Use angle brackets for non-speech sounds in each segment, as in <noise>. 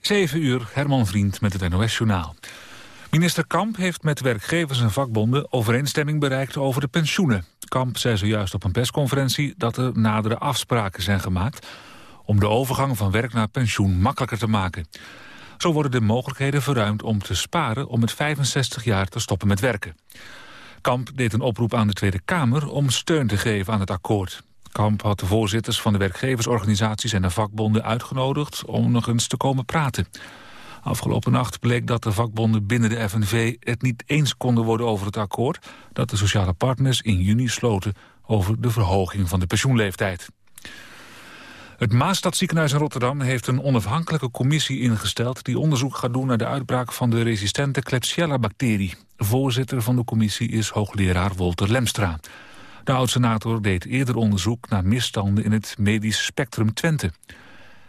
7 uur, Herman Vriend met het NOS-journaal. Minister Kamp heeft met werkgevers en vakbonden overeenstemming bereikt over de pensioenen. Kamp zei zojuist op een persconferentie dat er nadere afspraken zijn gemaakt... om de overgang van werk naar pensioen makkelijker te maken. Zo worden de mogelijkheden verruimd om te sparen om met 65 jaar te stoppen met werken. Kamp deed een oproep aan de Tweede Kamer om steun te geven aan het akkoord. Kamp had de voorzitters van de werkgeversorganisaties en de vakbonden uitgenodigd om nog eens te komen praten. Afgelopen nacht bleek dat de vakbonden binnen de FNV het niet eens konden worden over het akkoord dat de sociale partners in juni sloten over de verhoging van de pensioenleeftijd. Het Maastadziekenhuis in Rotterdam heeft een onafhankelijke commissie ingesteld... die onderzoek gaat doen naar de uitbraak van de resistente Klebsiella-bacterie. Voorzitter van de commissie is hoogleraar Wolter Lemstra. De oud-senator deed eerder onderzoek naar misstanden in het medisch spectrum Twente.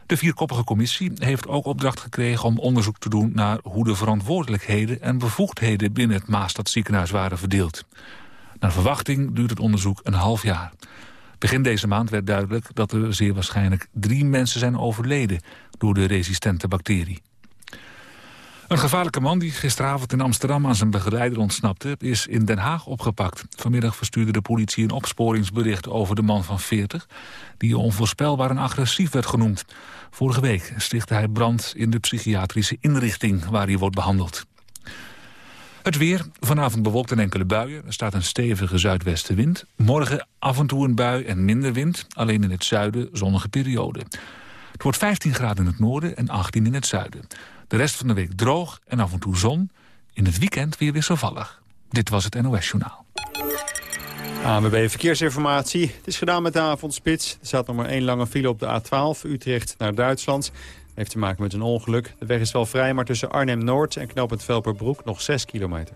De vierkoppige commissie heeft ook opdracht gekregen om onderzoek te doen... naar hoe de verantwoordelijkheden en bevoegdheden binnen het Maastadziekenhuis waren verdeeld. Naar verwachting duurt het onderzoek een half jaar. Begin deze maand werd duidelijk dat er zeer waarschijnlijk drie mensen zijn overleden door de resistente bacterie. Een gevaarlijke man die gisteravond in Amsterdam aan zijn begeleider ontsnapte... is in Den Haag opgepakt. Vanmiddag verstuurde de politie een opsporingsbericht over de man van 40... die onvoorspelbaar en agressief werd genoemd. Vorige week stichtte hij brand in de psychiatrische inrichting waar hij wordt behandeld. Het weer, vanavond bewolkt en enkele buien. Er staat een stevige zuidwestenwind. Morgen af en toe een bui en minder wind. Alleen in het zuiden zonnige periode. Het wordt 15 graden in het noorden en 18 in het zuiden. De rest van de week droog en af en toe zon. In het weekend weer wisselvallig. Dit was het NOS Journaal. ANWB Verkeersinformatie. Het is gedaan met de avondspits. Er staat nog maar één lange file op de A12, Utrecht naar Duitsland. Heeft te maken met een ongeluk. De weg is wel vrij, maar tussen Arnhem-Noord en knooppunt Velperbroek nog 6 kilometer.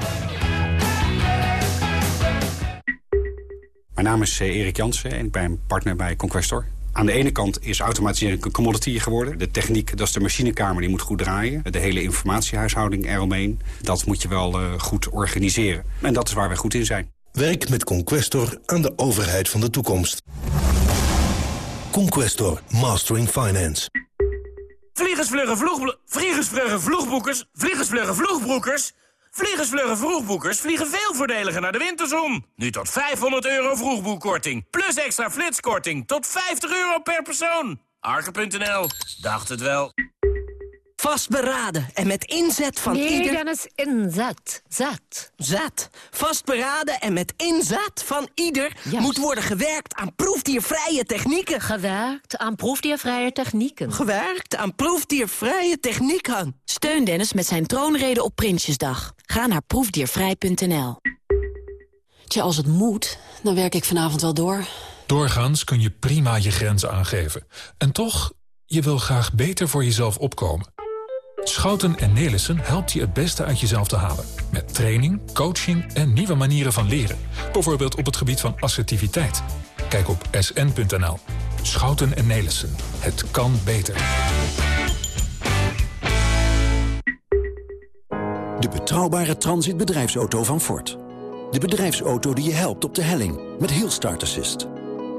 Mijn naam is eh, Erik Jansen en ik ben partner bij Conquestor. Aan de ene kant is automatisering een commodity geworden. De techniek, dat is de machinekamer, die moet goed draaien. De hele informatiehuishouding eromheen, dat moet je wel uh, goed organiseren. En dat is waar wij goed in zijn. Werk met Conquestor aan de overheid van de toekomst. Conquestor, Mastering Finance. Vliegersvluggen vloegboekers... Vliegersvluggen vloegbroekers... Vliegersvluggen vroegboekers vliegen veel voordeliger naar de winterzon. Nu tot 500 euro vroegboekkorting. Plus extra flitskorting tot 50 euro per persoon. Arke.nl. Dacht het wel. Vastberaden en met inzet van nee, ieder... Nee, is inzet. Zet. Zet. Vastberaden en met inzet van ieder... moet worden gewerkt aan proefdiervrije technieken. Gewerkt aan proefdiervrije technieken. Gewerkt aan proefdiervrije technieken. Steun Dennis met zijn troonrede op Prinsjesdag. Ga naar proefdiervrij.nl. Tja, als het moet, dan werk ik vanavond wel door. Doorgaans kun je prima je grenzen aangeven. En toch, je wil graag beter voor jezelf opkomen. Schouten en Nelissen helpt je het beste uit jezelf te halen. Met training, coaching en nieuwe manieren van leren. Bijvoorbeeld op het gebied van assertiviteit. Kijk op sn.nl. Schouten en Nelissen. Het kan beter. De betrouwbare transitbedrijfsauto van Ford. De bedrijfsauto die je helpt op de helling met heel start assist.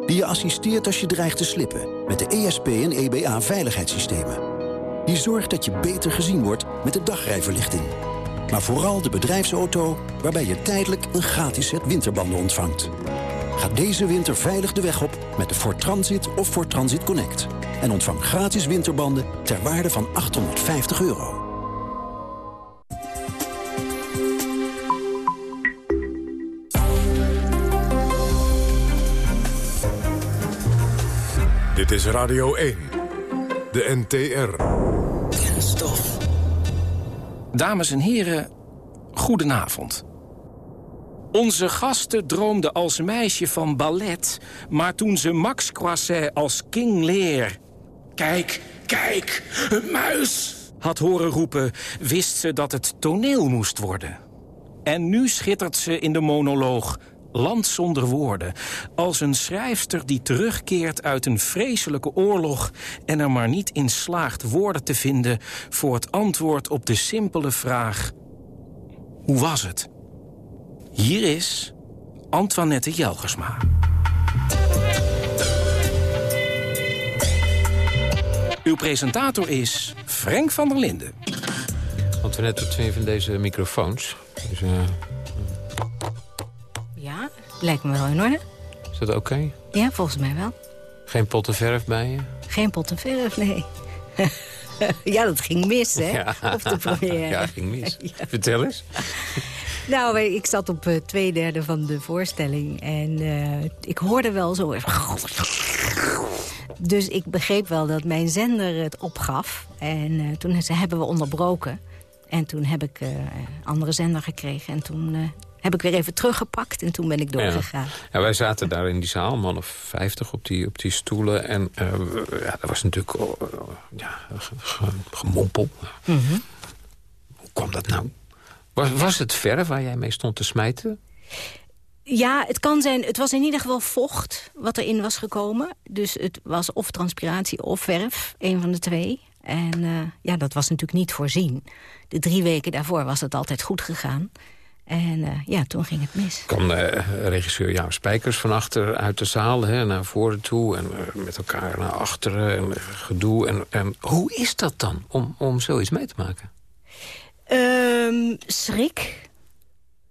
Die je assisteert als je dreigt te slippen met de ESP en EBA veiligheidssystemen. Die zorgt dat je beter gezien wordt met de dagrijverlichting. Maar vooral de bedrijfsauto waarbij je tijdelijk een gratis set winterbanden ontvangt. Ga deze winter veilig de weg op met de Ford Transit of Ford Transit Connect. En ontvang gratis winterbanden ter waarde van 850 euro. Dit is Radio 1. De NTR. Dames en heren, goedenavond. Onze gasten droomde als meisje van ballet... maar toen ze Max Croisset als King Lear... Kijk, kijk, een muis! Had horen roepen, wist ze dat het toneel moest worden. En nu schittert ze in de monoloog Land zonder woorden. Als een schrijfster die terugkeert uit een vreselijke oorlog... en er maar niet in slaagt woorden te vinden... voor het antwoord op de simpele vraag... Hoe was het? Hier is Antoinette Jelgersma. Uw presentator is Frank van der Linden. Antoinette, vind je van deze microfoons? Dus, Ja, lijkt me wel in orde. is dat oké? Ja, volgens mij wel. Geen potten verf bij je? Geen pot en verf, nee. <laughs> ja, dat ging mis, hè? Ja. Op de première. Ja, ging mis. <laughs> Vertel eens. Nou, ik zat op eh, twee derde van de voorstelling. En eh, ik hoorde wel zo... Dus ik begreep wel dat mijn zender het opgaf. En eh, toen ze, hebben we onderbroken. En toen heb ik een andere zender gekregen. En toen heb ik weer even teruggepakt. En toen ben ik doorgegaan. Ja. ja, wij zaten daar in die zaal, man of vijftig, op die, op die stoelen. En uh, ja, dat was natuurlijk uh, ja, gemompel. Mhm. Hoe kwam dat nou? Was, was het verf waar jij mee stond te smijten? Ja, het kan zijn. Het was in ieder geval vocht wat erin was gekomen. Dus het was of transpiratie of verf, een van de twee. En uh, ja, dat was natuurlijk niet voorzien. De drie weken daarvoor was het altijd goed gegaan. En uh, ja, toen ging het mis. kwam de regisseur Jaap Spijkers van achter uit de zaal hè, naar voren toe... en uh, met elkaar naar achteren en gedoe. En, en hoe is dat dan, om, om zoiets mee te maken? Um, schrik.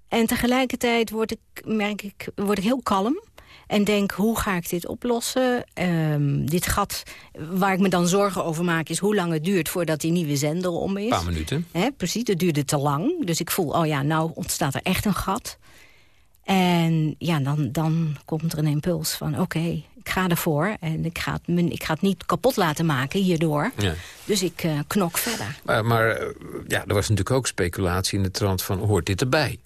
En tegelijkertijd word ik, merk ik, word ik heel kalm. En denk, hoe ga ik dit oplossen? Um, dit gat waar ik me dan zorgen over maak... is hoe lang het duurt voordat die nieuwe zender om is. Een paar minuten. He, precies, het duurde te lang. Dus ik voel, oh ja, nou ontstaat er echt een gat. En ja, dan, dan komt er een impuls van, oké, okay, ik ga ervoor. En ik ga, het, ik ga het niet kapot laten maken hierdoor. Ja. Dus ik uh, knok verder. Maar, maar ja, er was natuurlijk ook speculatie in de trant van, hoort dit erbij?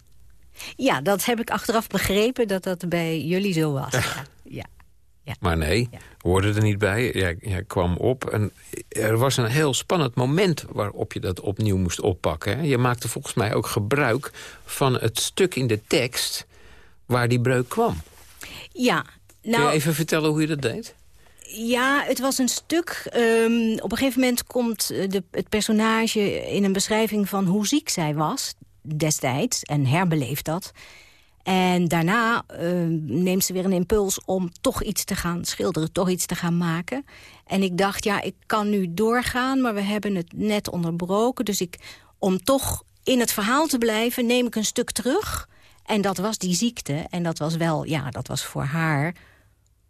Ja, dat heb ik achteraf begrepen dat dat bij jullie zo was. Ja. ja. ja. Maar nee, ja. hoorde er niet bij. Jij, jij, kwam op en er was een heel spannend moment... waarop je dat opnieuw moest oppakken. Hè? Je maakte volgens mij ook gebruik van het stuk in de tekst... waar die breuk kwam. Ja. Nou, Kun je even vertellen hoe je dat deed? Ja, het was een stuk... Um, op een gegeven moment komt de, het personage in een beschrijving van hoe ziek zij was destijds en herbeleeft dat. En daarna uh, neemt ze weer een impuls om toch iets te gaan schilderen, toch iets te gaan maken. En ik dacht, ja, ik kan nu doorgaan, maar we hebben het net onderbroken. Dus ik, om toch in het verhaal te blijven, neem ik een stuk terug. En dat was die ziekte. En dat was wel, ja, dat was voor haar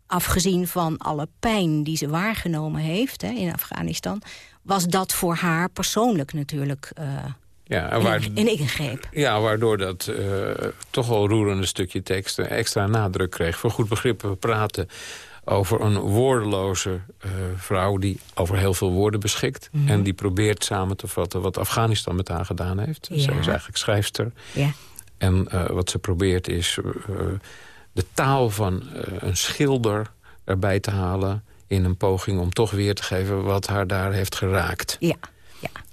afgezien van alle pijn die ze waargenomen heeft hè, in Afghanistan... was dat voor haar persoonlijk natuurlijk uh, ja, waar, in, in ingreep. Ja, waardoor dat uh, toch wel roerende stukje tekst extra nadruk kreeg. Voor goed begrip, we praten over een woordeloze uh, vrouw... die over heel veel woorden beschikt. Mhm. Mm. En die probeert samen te vatten wat Afghanistan met haar gedaan heeft. Ja. Zij is eigenlijk schrijfster. Ja. En uh, wat ze probeert is de taal van een schilder erbij te halen... in een poging om toch weer te geven wat haar daar heeft geraakt. Ja.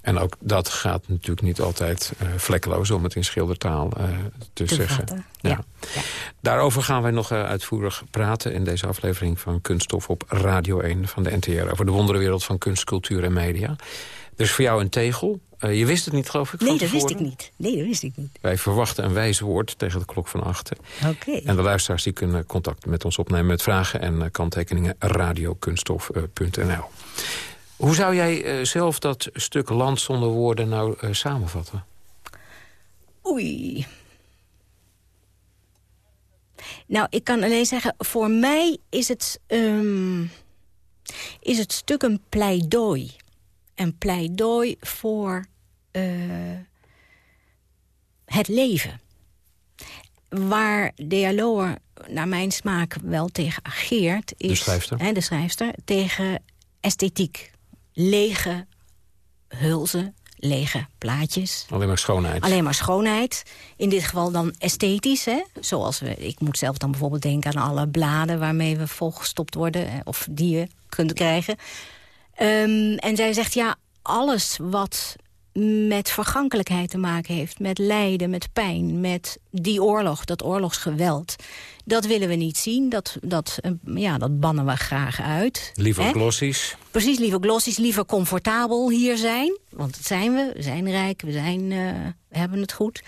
En ook dat gaat natuurlijk niet altijd uh, vlekkeloos, om het in schildertaal uh, te, te, zeggen. Ja. Ja. Ja. Daarover gaan wij nog uh, uitvoerig praten in deze aflevering van Kunststof op Radio 1 van de NTR. Over de wonderenwereld van kunst, cultuur en media. Er is voor jou een tegel. je wist het niet, geloof ik, Nee, dat wist ik niet. Nee, dat wist ik niet. Wij verwachten een wijs woord tegen de klok van achter. Oké. Okay. En de luisteraars die kunnen contact met ons opnemen met vragen en kanttekeningen radiokunststof.nl. Hoe zou jij uh, zelf dat stuk land zonder woorden nou uh, samenvatten? Oei. Nou, ik kan alleen zeggen, voor mij is het, um, is het stuk een pleidooi. Een pleidooi voor uh, het leven. Waar Dialoer naar mijn smaak wel tegen ageert... is de schrijfster. Hè, de schrijfster tegen esthetiek lege hulzen, lege plaatjes. Alleen maar schoonheid. Alleen maar schoonheid. In dit geval dan esthetisch. Hè? Zoals we, ik moet zelf dan bijvoorbeeld denken aan alle bladen... waarmee we volgestopt worden eh, of die je kunt krijgen. Ehm, en zij zegt, ja, alles wat met vergankelijkheid te maken heeft. Met lijden, met pijn, met die oorlog, dat oorlogsgeweld. Dat willen we niet zien, dat, dat, eh, ja, dat bannen we graag uit. Liever Hè? glossies. Precies, liever glossies, liever comfortabel hier zijn. Want dat zijn we, we zijn rijk, we, zijn, we hebben het goed.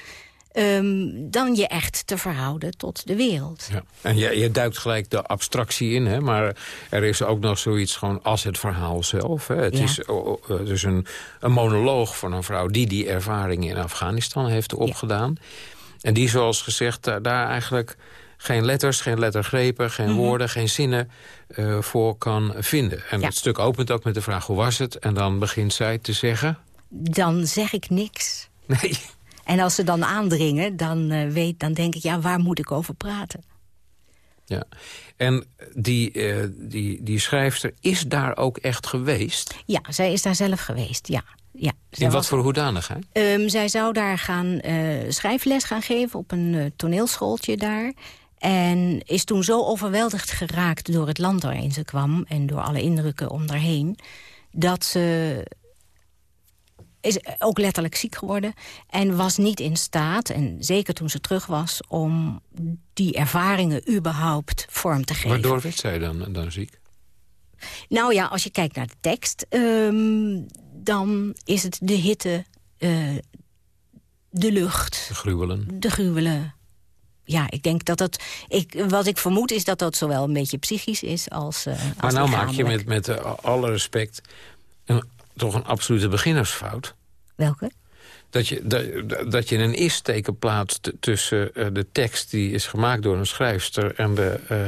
Ehm, dan je echt te verhouden tot de wereld. Ja. En je, je duikt gelijk de abstractie in, hè? maar er is ook nog zoiets gewoon als het verhaal zelf. Hè? Het Ja. is dus een, een monoloog van een vrouw die die ervaringen in Afghanistan heeft opgedaan. En die, zoals gezegd, daar, daar eigenlijk geen letters, geen lettergrepen, geen Mhm. woorden, geen zinnen eh, voor kan vinden. En Ja. het stuk opent ook met de vraag hoe was het? En dan begint zij te zeggen... Dan zeg ik niks. Nee. En als ze dan aandringen, dan, eh, weet, dan denk ik, ja, waar moet ik over praten? Ja. En die, eh, die, die schrijfster is daar ook echt geweest? Ja, zij is daar zelf geweest, ja. ja Zij In wat was- voor hoedanigheid? Ehm, zij zou daar gaan eh, schrijfles gaan geven op een toneelschooltje daar. En is toen zo overweldigd geraakt door het land waarin ze kwam... en door alle indrukken om haar heen... dat ze is ook letterlijk ziek geworden... en was niet in staat, en zeker toen ze terug was... om die ervaringen überhaupt vorm te geven. Waardoor werd zij dan, dan ziek? Nou ja, als je kijkt naar de tekst... ehm, dan is het de hitte, eh, de lucht, De gruwelen. de gruwelen. Ja, ik denk dat dat... Ik, wat ik vermoed is dat dat zowel een beetje psychisch is als, eh Maar als nou maak je met, met alle respect een, toch een absolute beginnersfout. Welke? Dat je, dat, dat je een is-teken plaatst tussen eh, de tekst die is gemaakt door een schrijfster... en de, eh,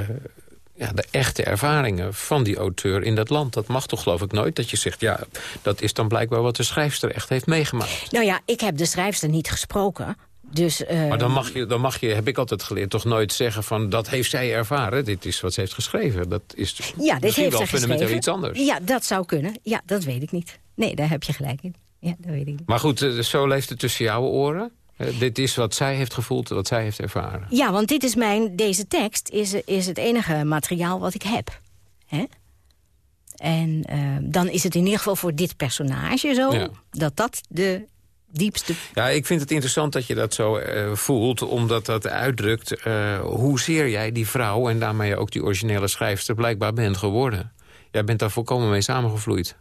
ja, de echte ervaringen van die auteur in dat land. Dat mag toch geloof ik nooit dat je zegt... ja, dat is dan blijkbaar wat de schrijfster echt heeft meegemaakt. Nou ja, ik heb de schrijfster niet gesproken. Dus, eh, Maar dan mag, je, dan mag je, heb ik altijd geleerd, toch nooit zeggen van... dat heeft zij ervaren, dit is wat ze heeft geschreven. Dat is ja, dit misschien heeft wel fundamenteel iets anders. Ja, dat zou kunnen. Ja, dat weet ik niet. Nee, daar heb je gelijk in. Ja, dat weet ik niet. Maar goed, eh, zo leeft het tussen jouw oren. Eh, dit is wat zij heeft gevoeld, wat zij heeft ervaren. Ja, want dit is mijn, deze tekst is, is het enige materiaal wat ik heb. Hè? En dan is het in ieder geval voor dit personage zo... Ja. dat dat de diepste... Ja, ik vind het interessant dat je dat zo eh, voelt... omdat dat uitdrukt eh, hoezeer jij die vrouw... en daarmee ook die originele schrijfster blijkbaar bent geworden. Jij bent daar volkomen mee samengevloeid.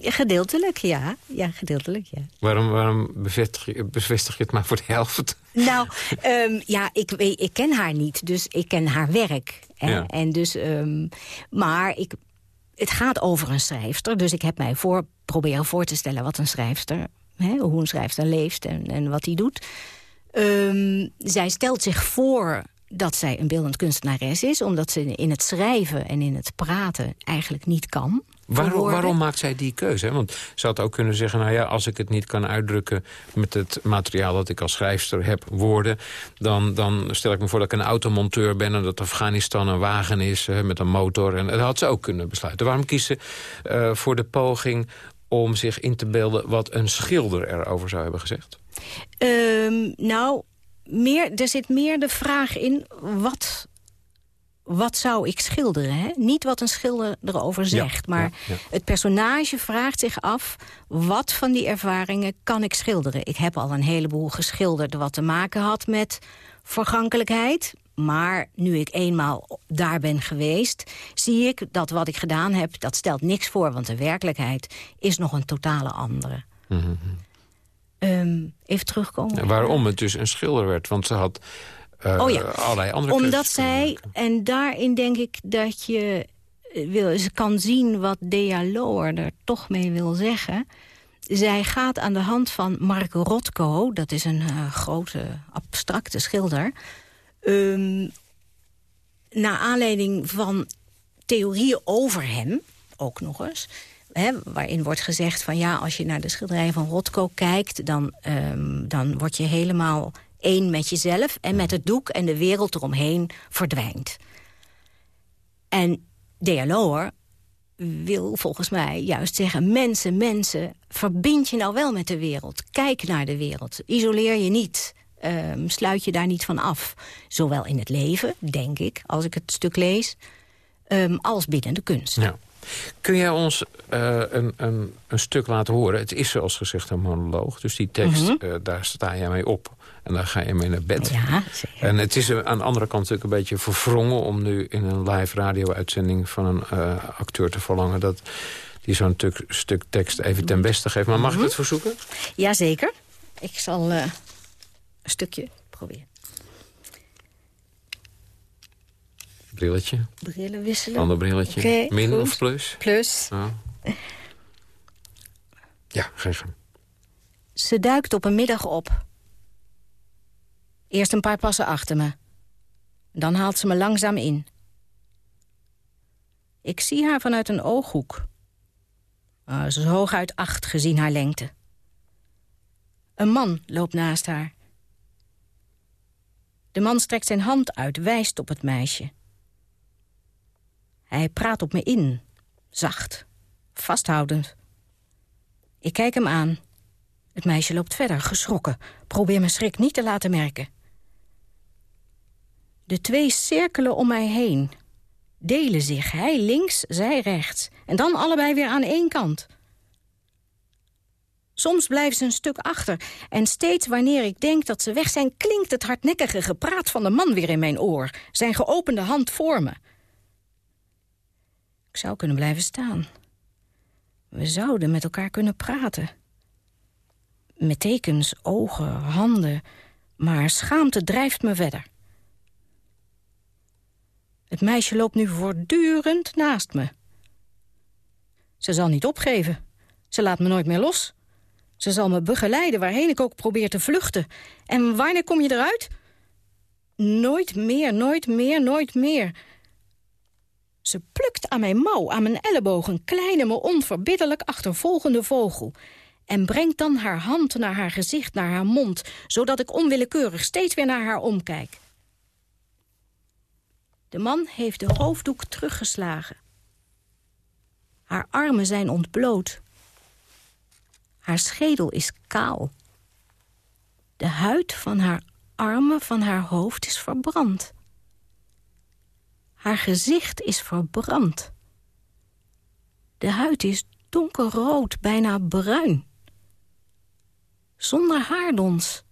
Gedeeltelijk, ja. Ja, gedeeltelijk, ja. Waarom, waarom bevestig, je, bevestig je het maar voor de helft? Nou, ehm, ja, ik, weet, ik ken haar niet, dus ik ken haar werk. Hè? Ja. En dus, ehm, maar ik, het gaat over een schrijfster, dus ik heb mij voor, proberen voor te stellen wat een schrijfster, hè, hoe een schrijfster leeft en, en wat hij doet. Ehm, zij stelt zich voor dat zij een beeldend kunstenares is, omdat ze in het schrijven en in het praten eigenlijk niet kan. Waarom, waarom maakt zij die keuze? Want ze had ook kunnen zeggen, nou ja, als ik het niet kan uitdrukken... met het materiaal dat ik als schrijfster heb, woorden... dan, dan stel ik me voor dat ik een automonteur ben... en dat Afghanistan een wagen is met een motor. En dat had ze ook kunnen besluiten. Waarom kiest ze eh, voor de poging om zich in te beelden... wat een schilder erover zou hebben gezegd? Ehm, nou, meer, er zit meer de vraag in, wat, wat zou ik schilderen? Hè? Niet wat een schilder erover zegt, maar ja, ja. het personage vraagt zich af... wat van die ervaringen kan ik schilderen? Ik heb al een heleboel geschilderd wat te maken had met vergankelijkheid... Maar nu ik eenmaal daar ben geweest, zie ik dat wat ik gedaan heb... dat stelt niks voor, want de werkelijkheid is nog een totale andere. Mhm. Ehm, even terugkomen. En waarom het dus een schilder werd? Want ze had eh, Oh ja. allerlei andere Omdat zij, en daarin denk ik dat je eh, wil, ze kan zien wat Dea Loer er toch mee wil zeggen. Zij gaat aan de hand van Mark Rothko, dat is een eh, grote abstracte schilder... ehm, naar aanleiding van theorieën over hem, ook nog eens... Waarin wordt gezegd van ja, als je naar de schilderijen van Rothko kijkt... dan, ehm, dan word je helemaal één met jezelf en met het doek... en de wereld eromheen verdwijnt. En Dea Loer wil volgens mij juist zeggen... mensen, mensen, verbind je nou wel met de wereld. Kijk naar de wereld. Isoleer je niet. Ehm, sluit je daar niet van af. Zowel in het leven, denk ik, als ik het stuk lees... ehm, als binnen de kunst. Ja. Kun jij ons eh, een, een, een stuk laten horen? Het is zoals gezegd een monoloog. Dus die tekst, Mhm. eh, daar sta jij mee op. En daar ga je mee naar bed. Ja, En het is aan de andere kant natuurlijk een beetje verwrongen... om nu in een live radio-uitzending van een eh, acteur te verlangen... dat die zo'n tuk- stuk tekst even ten beste geeft. Maar mag ik Mhm. het verzoeken? Jazeker. Ik zal een stukje proberen. Brilletje. Brillen wisselen. Ander brilletje. Min goed. of plus? Plus. Ja, ja geen gang. Ze duikt op een middag op. Eerst een paar passen achter me. Dan haalt ze me langzaam in. Ik zie haar vanuit een ooghoek. Ah, ze is hooguit acht gezien haar lengte. Een man loopt naast haar. De man strekt zijn hand uit, wijst op het meisje. Hij praat op me in, zacht, vasthoudend. Ik kijk hem aan. Het meisje loopt verder, geschrokken. Probeer mijn schrik niet te laten merken. De twee cirkelen om mij heen. Delen zich, hij links, zij rechts. En dan allebei weer aan één kant. Soms blijven ze een stuk achter. En steeds wanneer ik denk dat ze weg zijn... klinkt het hardnekkige gepraat van de man weer in mijn oor. Zijn geopende hand voor me. Ik zou kunnen blijven staan. We zouden met elkaar kunnen praten. Met tekens, ogen, handen. Maar schaamte drijft me verder. Het meisje loopt nu voortdurend naast me. Ze zal niet opgeven. Ze laat me nooit meer los. Ze zal me begeleiden waarheen ik ook probeer te vluchten. En wanneer kom je eruit? Nooit meer, nooit meer, nooit meer. Ze plukt aan mijn mouw, aan mijn elleboog... een kleine, me onverbiddelijk achtervolgende vogel... en brengt dan haar hand naar haar gezicht, naar haar mond... zodat ik onwillekeurig steeds weer naar haar omkijk. De man heeft de hoofddoek teruggeslagen. Haar armen zijn ontbloot. Haar schedel is kaal. De huid van haar armen, van haar hoofd is verbrand. Haar gezicht is verbrand. De huid is donkerrood, bijna bruin. Zonder haardons.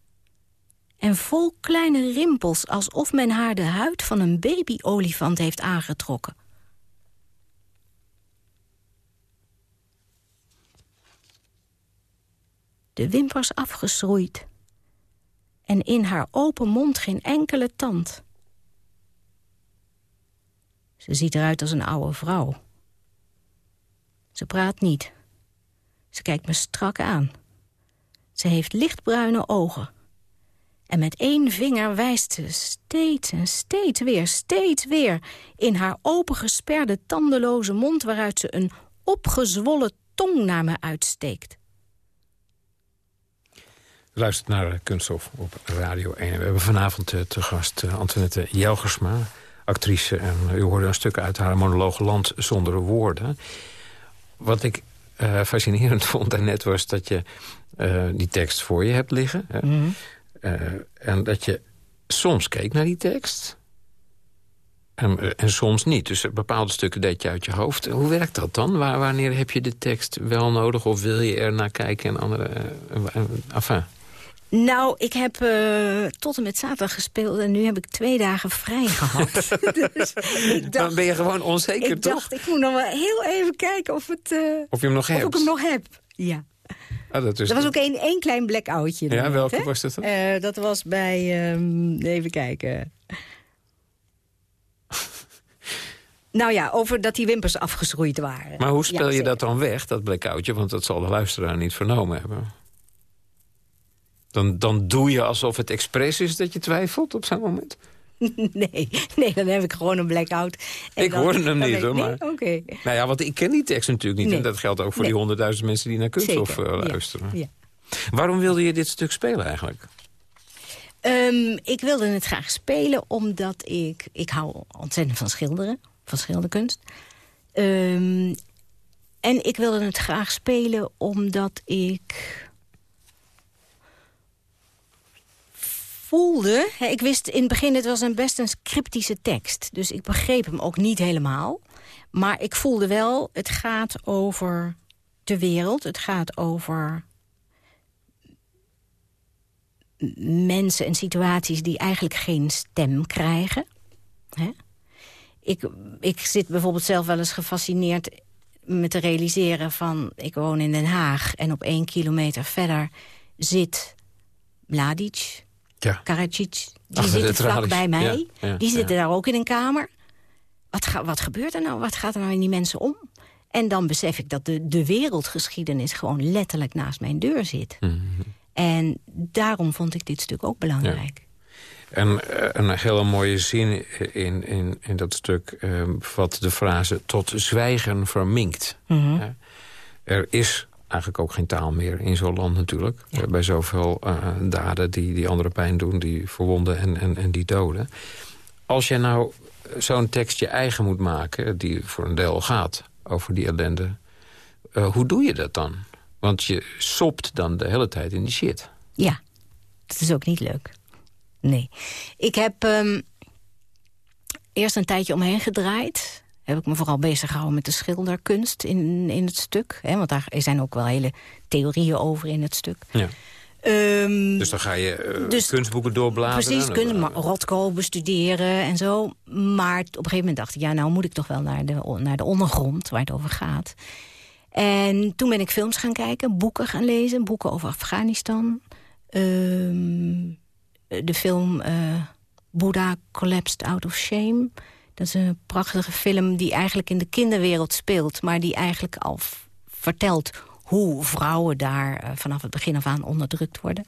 En vol kleine rimpels, alsof men haar de huid van een babyolifant heeft aangetrokken. De wimpers afgeschroeid. En in haar open mond geen enkele tand. Ze ziet eruit als een oude vrouw. Ze praat niet. Ze kijkt me strak aan. Ze heeft lichtbruine ogen. En met één vinger wijst ze steeds en steeds weer, steeds weer... in haar opengesperde tandeloze mond... waaruit ze een opgezwollen tong naar me uitsteekt. U luistert naar Kunststof op Radio 1. We hebben vanavond eh, te gast eh, Antoinette Jelgersma, actrice. En u hoorde een stuk uit haar monoloog Land zonder woorden. Wat ik eh, fascinerend <laughs> vond daarnet was dat je eh, die tekst voor je hebt liggen. Hè? Mhm. Eh, en dat je soms keek naar die tekst... En, eh, en soms niet. Dus bepaalde stukken deed je uit je hoofd. Hoe werkt dat dan? Waar, wanneer heb je de tekst wel nodig? Of wil je er naar kijken en andere... eh, eh, enfin. Nou, ik heb eh, tot en met zaterdag gespeeld... en nu heb ik twee dagen vrij <laughs> gehad. <laughs> dus ik dacht, Dan ben je gewoon onzeker, ik toch? dacht, ik moet nog wel heel even kijken of, het, eh, Of je hem nog of hebt. ik hem nog heb. Ja. Ah, dat is er was ook één één klein blackoutje. Ja, welke hè? was dat dan? Eh, dat was bij... ehm, even kijken. <laughs> nou ja, over dat die wimpers afgeschroeid waren. Maar hoe speel Ja, je dat dan weg, dat blackoutje? Want dat zal de luisteraar niet vernomen hebben. Dan, dan doe je alsof het expres is dat je twijfelt op zo'n moment? <laughs> nee, nee, dan heb ik gewoon een blackout. En Ik dan- hoorde hem niet, hoor, nee? maar- Oké. Nou ja, want ik ken die tekst natuurlijk niet. Nee. En dat geldt ook voor Nee. die honderdduizend mensen die naar Kunststof Zeker, eh, ja, luisteren. ja. Waarom wilde je dit stuk spelen eigenlijk? Ehm, ik wilde het graag spelen omdat ik... Ik hou ontzettend van schilderen, van schilderkunst. Ehm, en ik wilde het graag spelen omdat ik voelde... Ik wist in het begin, het was een best een cryptische tekst. Dus ik begreep hem ook niet helemaal. Maar ik voelde wel, het gaat over de wereld. Het gaat over mensen en situaties die eigenlijk geen stem krijgen. Hè? Ik, ik zit bijvoorbeeld zelf wel eens gefascineerd me te realiseren van... ik woon in Den Haag en op één kilometer verder zit Mladic, Ja. Karadzic. Die zitten vlak bij mij. Ja, ja, die zitten daar ook in een kamer. Wat, ga- wat gebeurt er nou? Wat gaat er nou in die mensen om? En dan besef ik dat de, de wereldgeschiedenis gewoon letterlijk naast mijn deur zit. Mhm. En daarom vond ik dit stuk ook belangrijk. En eh, een hele mooie zin in, in, in dat stuk bevat de frase... tot zwijgen verminkt. Mhm. Er is eigenlijk ook geen taal meer in zo'n land natuurlijk. Eh, Bij zoveel eh, daden die, die andere pijn doen, die verwonden en, en, en die doden. Als je nou zo'n tekst je eigen moet maken... die voor een deel gaat over die ellende... eh, hoe doe je dat dan? Want je sopt dan de hele tijd in die shit. Ja, dat is ook niet leuk. Nee. Ik heb ehm, eerst een tijdje omheen gedraaid. Heb ik me vooral bezig gehouden met de schilderkunst in, in het stuk. Hè, want daar zijn ook wel hele theorieën over in het stuk. Ja. Ehm, Dus dan ga je eh, Dus- kunstboeken doorbladeren. Precies, kunst, maar Rothko bestuderen en zo. Maar op een gegeven moment dacht ik... ja, nou moet ik toch wel naar de, naar de ondergrond waar het over gaat. En toen ben ik films gaan kijken, boeken gaan lezen. Boeken over Afghanistan. Ehm, de film eh Buddha Collapsed Out of Shame. Dat is een prachtige film die eigenlijk in de kinderwereld speelt... maar die eigenlijk al vertelt hoe vrouwen daar eh, vanaf het begin af aan onderdrukt worden.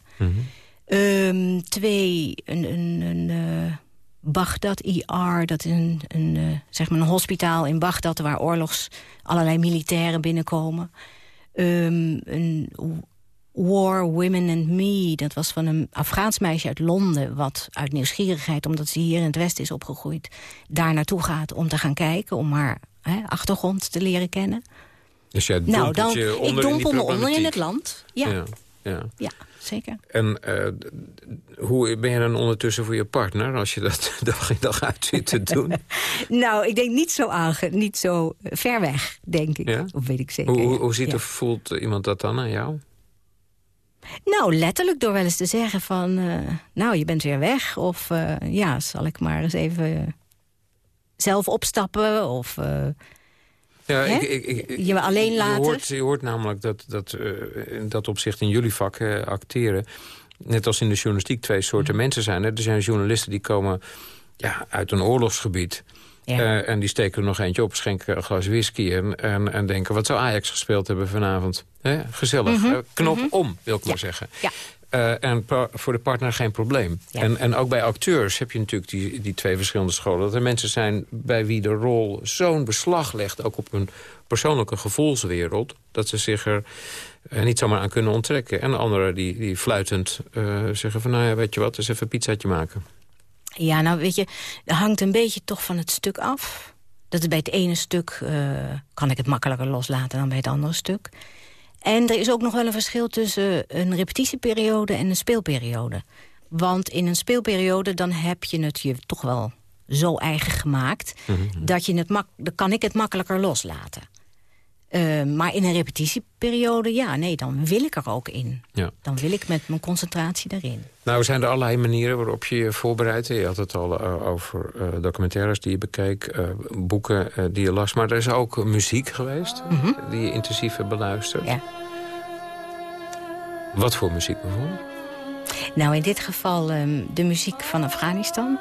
Ehm, twee, een, een, een eh, Baghdad ER, dat is een, een, eh, zeg maar een hospitaal in Baghdad... waar oorlogs allerlei militairen binnenkomen. Ehm, een War, Women and Me, dat was van een Afghaans meisje uit Londen... wat uit nieuwsgierigheid, omdat ze hier in het Westen is opgegroeid... daar naartoe gaat om te gaan kijken, om haar hè, achtergrond te leren kennen. Dus jij Nou, dompelt dan, je onder ik dompel me onder in het land. Ja, ja. ja, ja. zeker. En eh, hoe ben je dan ondertussen voor je partner... als je dat <laughs> dag in dag uit zit te doen? <laughs> Nou, ik denk niet zo, aange, niet zo ver weg, denk ik. Ja? Of weet ik zeker. hoe, hoe, hoe ziet Ja. of voelt iemand dat dan aan jou? Nou, letterlijk door wel eens te zeggen van... eh, nou, je bent weer weg. Of eh, ja, zal ik maar eens even zelf opstappen. Of eh, Ja, Hè? ik, ik, ik- Je alleen laten. Je hoort, je hoort namelijk dat, dat in dat opzicht in jullie vak acteren... net als in de journalistiek twee soorten Mhm. mensen zijn. Hè? Er zijn journalisten die komen ja, uit een oorlogsgebied... Ja. Eh, en die steken er nog eentje op, schenken een glas whisky... en, en, en denken, wat zou Ajax gespeeld hebben vanavond? Gezellig. Mhm, Eh, knop mhm. om, wil ik maar zeggen. Ja. Eh, en voor de partner geen probleem. Ja. En, en ook bij acteurs heb je natuurlijk die, die twee verschillende scholen. Dat er mensen zijn bij wie de rol zo'n beslag legt... ook op hun persoonlijke gevoelswereld... dat ze zich er niet zomaar aan kunnen onttrekken. En anderen die, die fluitend zeggen van... nou ja, weet je wat, eens even een pizzaatje maken. Ja, nou weet je, dat hangt een beetje toch van het stuk af. Dat is bij het ene stuk eh, kan ik het makkelijker loslaten dan bij het andere stuk. En er is ook nog wel een verschil tussen een repetitieperiode en een speelperiode. Want in een speelperiode dan heb je het je toch wel zo eigen gemaakt... dat je het mak dan kan ik het makkelijker loslaten. Eh, maar in een repetitieperiode, ja, nee, dan wil ik er ook in. Ja. Dan wil ik met mijn concentratie erin. Nou, zijn er allerlei manieren waarop je je voorbereidt. Je had het al eh, over eh, documentaires die je bekeek, eh, boeken die je las. Maar er is ook muziek geweest die je intensief hebt beluisterd. Ja. Wat voor muziek bijvoorbeeld? Nou, in dit geval ehm, de muziek van Afghanistan.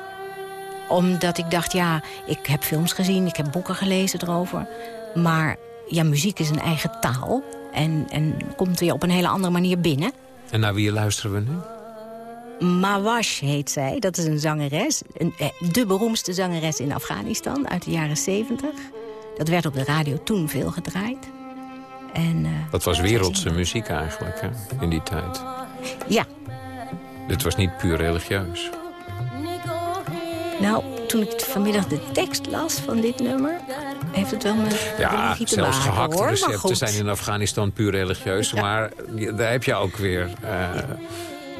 Omdat ik dacht, ja, ik heb films gezien, ik heb boeken gelezen erover. Maar ja, muziek is een eigen taal. En, en komt weer op een hele andere manier binnen. En naar wie luisteren we nu? Mawash heet zij, dat is een zangeres. Een, eh, de beroemdste zangeres in Afghanistan uit de jaren 70. Dat werd op de radio toen veel gedraaid. En, eh, Dat was wereldse muziek eigenlijk, hè, in die tijd. ja, Dit was niet puur religieus. Nou, toen ik vanmiddag de tekst las van dit nummer... heeft het wel mijn ja, te zelfs gehakte recepten zijn in Afghanistan puur religieus. Maar daar heb je ook weer uh,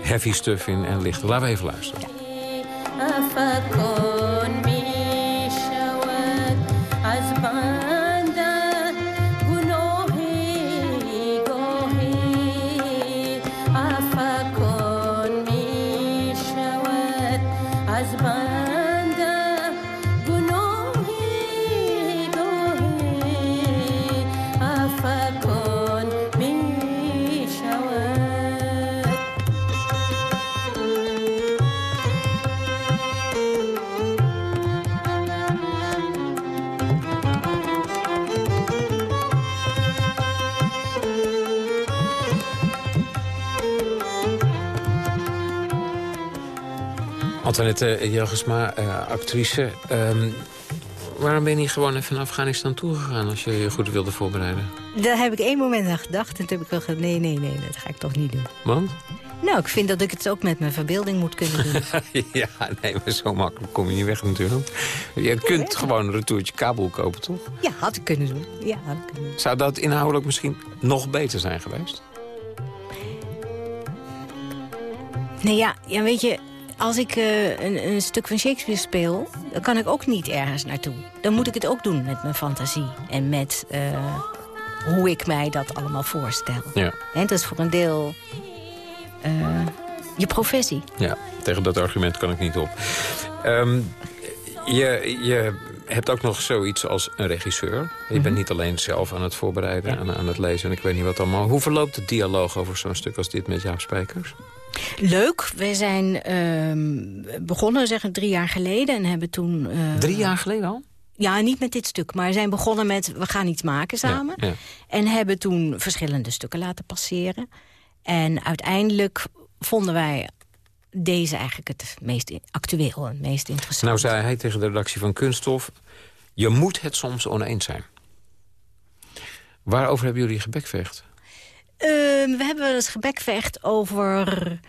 heavy stuff in en licht. Laten we even luisteren. Antoinette Jelgesma, eh, actrice. Ehm, waarom ben je niet gewoon even naar Afghanistan toegegaan... als je je goed wilde voorbereiden? Daar heb ik één moment aan gedacht. En toen heb ik wel gezegd, nee, nee, nee, dat ga ik toch niet doen. Want? Nou, ik vind dat ik het ook met mijn verbeelding moet kunnen doen. <laughs> ja, nee, maar zo makkelijk kom je niet weg natuurlijk. Je kunt gewoon een retourtje Kabul kopen, toch? ja, had ik kunnen doen. Ja, had ik kunnen doen. Zou dat inhoudelijk misschien nog beter zijn geweest? Nee, ja, ja, weet je, als ik eh, een, een stuk van Shakespeare speel... dan kan ik ook niet ergens naartoe. Dan moet ik het ook doen met mijn fantasie. En met eh, hoe ik mij dat allemaal voorstel. Ja. En dat is voor een deel eh, je professie. Ja, tegen dat argument kan ik niet op. Ehm, je, je hebt ook nog zoiets als een regisseur. Je bent niet alleen zelf aan het voorbereiden, aan, aan het lezen... en ik weet niet wat allemaal. Hoe verloopt de dialoog over zo'n stuk als dit met Jaap Spijkers? Leuk. We zijn ehm, begonnen, zeg ik, drie jaar geleden. En hebben toen... eh, Drie jaar geleden al? Ja, niet met dit stuk. Maar zijn begonnen met, we gaan iets maken samen. Ja, ja. En hebben toen verschillende stukken laten passeren. En uiteindelijk vonden wij deze eigenlijk het meest actueel en het meest interessant. Nou zei hij tegen de redactie van Kunststof... je moet het soms oneens zijn. Waarover hebben jullie gebekvecht? Ehm, we hebben eens gebekvecht over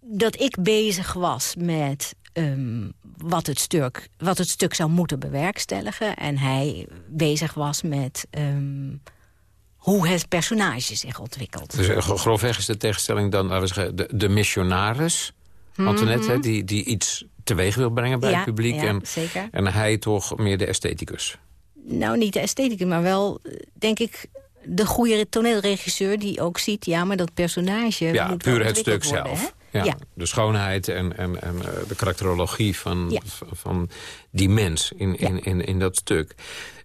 dat ik bezig was met ehm, wat, het stuk, wat het stuk zou moeten bewerkstelligen. En hij bezig was met ehm, hoe het personage zich ontwikkelt. Dus eh, grofweg is de tegenstelling dan laten we zeggen, de, de missionaris... Antoinette, hè, die, die iets teweeg wil brengen bij Ja, het publiek. ja, en, zeker. en hij toch meer de estheticus. Nou, niet de esthetica, maar wel, eh, denk ik... de goede toneelregisseur die ook ziet... ja, maar dat personage Ja, moet puur het stuk worden, zelf. hè? Ja, Ja. De schoonheid en, en, en eh, de karakterologie van, Ja. van die mens in, in, in, in dat stuk.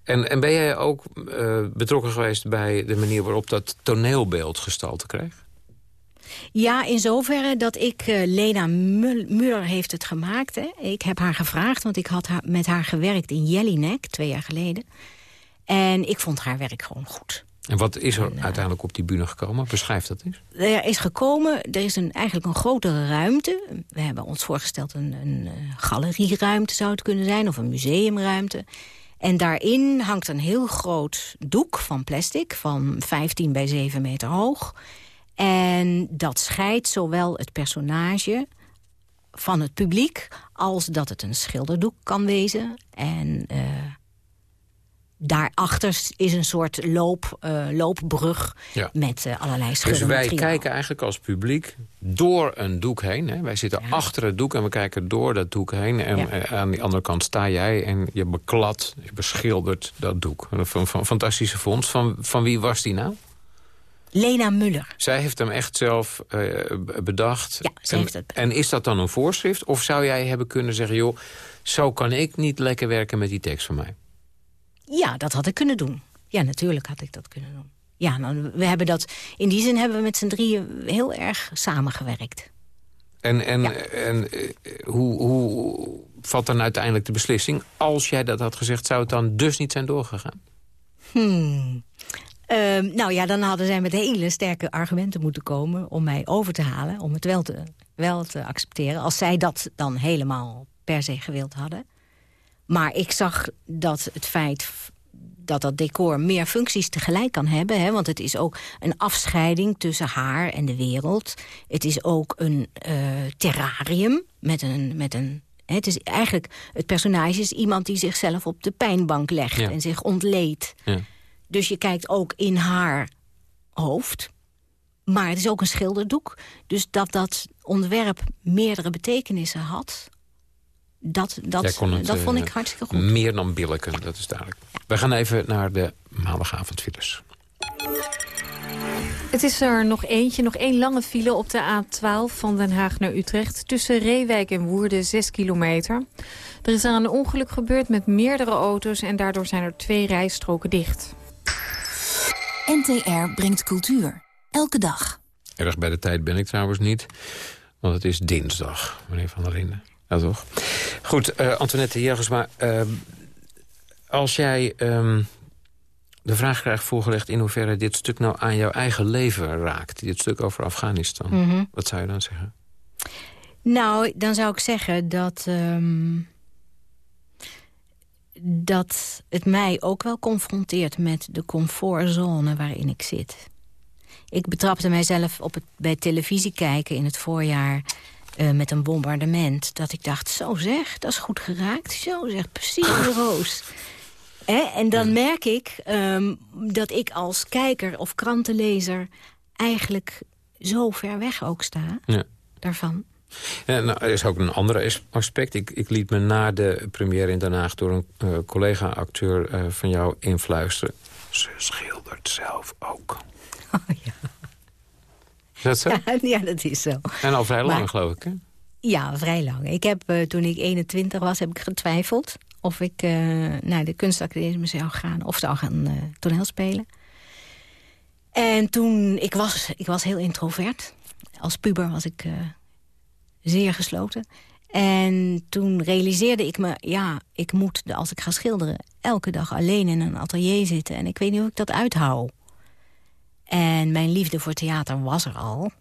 En, en ben jij ook eh, betrokken geweest bij de manier waarop dat toneelbeeld gestalte kreeg? Ja, in zoverre dat ik... eh, Lena Mul- Muller heeft het gemaakt. Hè. Ik heb haar gevraagd, want ik had haar, met haar gewerkt in Jelinek... twee jaar geleden. En ik vond haar werk gewoon goed. En wat is er uiteindelijk op die bühne gekomen? Beschrijf dat eens. Er is gekomen, er is een, eigenlijk een grotere ruimte. We hebben ons voorgesteld een, een eh, galerieruimte zou het kunnen zijn... of een museumruimte. En daarin hangt een heel groot doek van plastic... van 15 bij 7 meter hoog. En dat scheidt zowel het personage van het publiek... als dat het een schilderdoek kan wezen. En eh, daarachter is een soort loop, eh, loopbrug Ja. met eh, allerlei Dus schildermateriaal. wij kijken eigenlijk als publiek door een doek heen. Hè? Wij zitten achter het doek en we kijken door dat doek heen. En Ja. eh, aan die andere kant sta jij en je beklad, je beschildert dat doek. Een van, van, fantastische vondst. Van, van wie was die nou? Lena Muller. Zij heeft hem echt zelf bedacht. Ja, en, heeft het en is dat dan een voorschrift? Of zou jij hebben kunnen zeggen... joh, zo kan ik niet lekker werken met die tekst van mij? Ja, dat had ik kunnen doen. Ja, natuurlijk had ik dat kunnen doen. Ja, nou, we hebben dat, in die zin hebben we met z'n drieën heel erg samengewerkt. En, en, en eh, hoe, hoe valt dan uiteindelijk de beslissing? Als jij dat had gezegd, zou het dan dus niet zijn doorgegaan? Hmm. Ehm, nou ja, dan hadden zij met hele sterke argumenten moeten komen... om mij over te halen, om het wel te, wel te accepteren... als zij dat dan helemaal per se gewild hadden. Maar ik zag dat het feit dat dat decor meer functies tegelijk kan hebben... Hè, want het is ook een afscheiding tussen haar en de wereld. Het is ook een eh, terrarium met een, met een Het is eigenlijk, het personage is iemand die zichzelf op de pijnbank legt Ja. en zich ontleedt. Ja. Dus je kijkt ook in haar hoofd. Maar het is ook een schilderdoek. Dus dat dat ontwerp meerdere betekenissen had... dat, dat, het, dat vond eh, ik hartstikke goed. Meer dan billijken, dat is duidelijk. We gaan even naar de maandagavondfiles. Het is er nog eentje, nog één lange file op de A12 van Den Haag naar Utrecht. Tussen Reewijk en Woerden, 6 kilometer. Er is daar een ongeluk gebeurd met meerdere auto's... en daardoor zijn er twee rijstroken dicht. NTR brengt cultuur. Elke dag. Erg bij de tijd ben ik trouwens niet. Want het is dinsdag, meneer Van der Linden. Ja, toch? Goed, eh, Antoinette Jergesma. ehm, als jij ehm, de vraag krijgt voorgelegd... in hoeverre dit stuk nou aan jouw eigen leven raakt... dit stuk over Afghanistan, Mhm. wat zou je dan zeggen? Nou, dan zou ik zeggen dat... ehm, dat het mij ook wel confronteert met de comfortzone waarin ik zit. Ik betrapte mijzelf op het, bij televisie kijken in het voorjaar... eh, met een bombardement, dat ik dacht, zo zeg, dat is goed geraakt. Zo zeg, precies de <laughs> roos. Hè? En dan merk ik ehm, dat ik als kijker of krantenlezer... eigenlijk zo ver weg ook sta Ja. daarvan. Ja, nou, er is ook een ander as- aspect. Ik, ik liet me na de première in Den Haag... door een eh, collega-acteur eh, van jou influisteren. Ze schildert zelf ook. <laughs> Is dat zo? <laughs> Ja, ja, dat is zo. En al vrij lang, Maar- geloof ik, hè? Ja, vrij lang. Ik heb, eh, toen ik 21 was, heb ik getwijfeld... of ik eh, naar de kunstacademie zou gaan... of zou gaan eh toneelspelen. En toen... Ik was, ik was heel introvert. Als puber was ik zeer gesloten. En toen realiseerde ik me... ja, ik moet, als ik ga schilderen... elke dag alleen in een atelier zitten. En ik weet niet hoe ik dat uithoud. En mijn liefde voor theater was er al.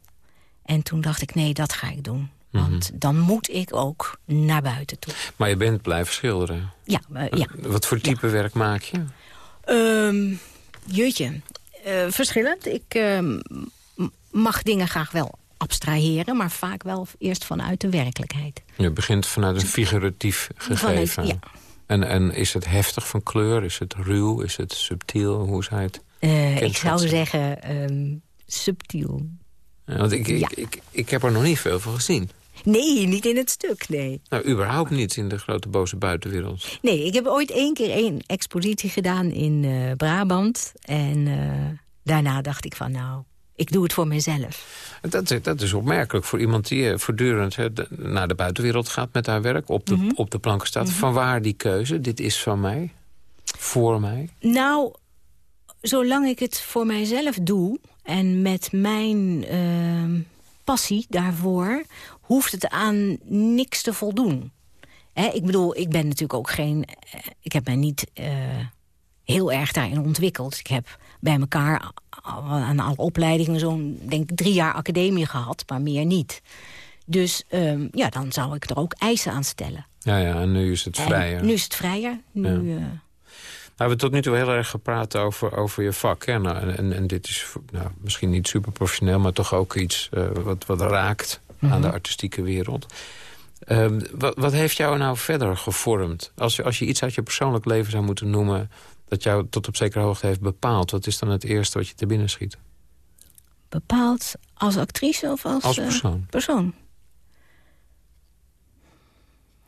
En toen dacht ik, nee, dat ga ik doen. Want dan moet ik ook naar buiten toe. Maar je bent blijven schilderen. Ja, eh, ja. Wat voor type werk maak je? Ehm jeetje, Eh, verschillend. Ik ehm, mag dingen graag wel abstraheren... maar vaak wel eerst vanuit de werkelijkheid. Je begint vanuit een figuratief gegeven. Vanuit- ja. en, en is het heftig van kleur? Is het ruw? Is het subtiel? Hoe je het Eh, ik zou zeggen ehm, subtiel. Ja, want ik, ik, ik, ik heb er nog niet veel van gezien. Nee, niet in het stuk, nee. Nou, überhaupt niet in de grote boze buitenwereld. Nee, ik heb ooit één keer één expositie gedaan in eh, Brabant. En eh, daarna dacht ik van, nou, ik doe het voor mezelf. Dat, is- dat is opmerkelijk voor iemand die voortdurend naar de buitenwereld gaat met haar werk. Op de, Mhm. op de planken staat. Vanwaar die keuze? Dit is van mij. Voor mij. Nou, zolang ik het voor mijzelf doe... en met mijn ehm, passie daarvoor... hoeft het aan niks te voldoen. Hè, ik bedoel, ik ben natuurlijk ook geen... eh, ik heb mij niet eh, heel erg daarin ontwikkeld. Ik heb bij elkaar aan alle opleidingen... zo'n, denk ik, drie jaar academie gehad, maar meer niet. Dus ehm, ja, dan zou ik er ook eisen aan stellen. Ja, ja, en nu is het En vrijer. Nu is het vrijer. Nu, Ja. eh, We hebben tot nu toe heel erg gepraat over, over je vak. Hè? Nou, en, en dit is nou, misschien niet super professioneel... maar toch ook iets eh, wat, wat raakt aan de artistieke wereld. Ehm, wat, wat heeft jou nou verder gevormd? Als je, als je iets uit je persoonlijk leven zou moeten noemen... dat jou tot op zekere hoogte heeft bepaald... wat is dan het eerste wat je te binnen schiet? bepaald als actrice of als, Als eh, persoon. persoon?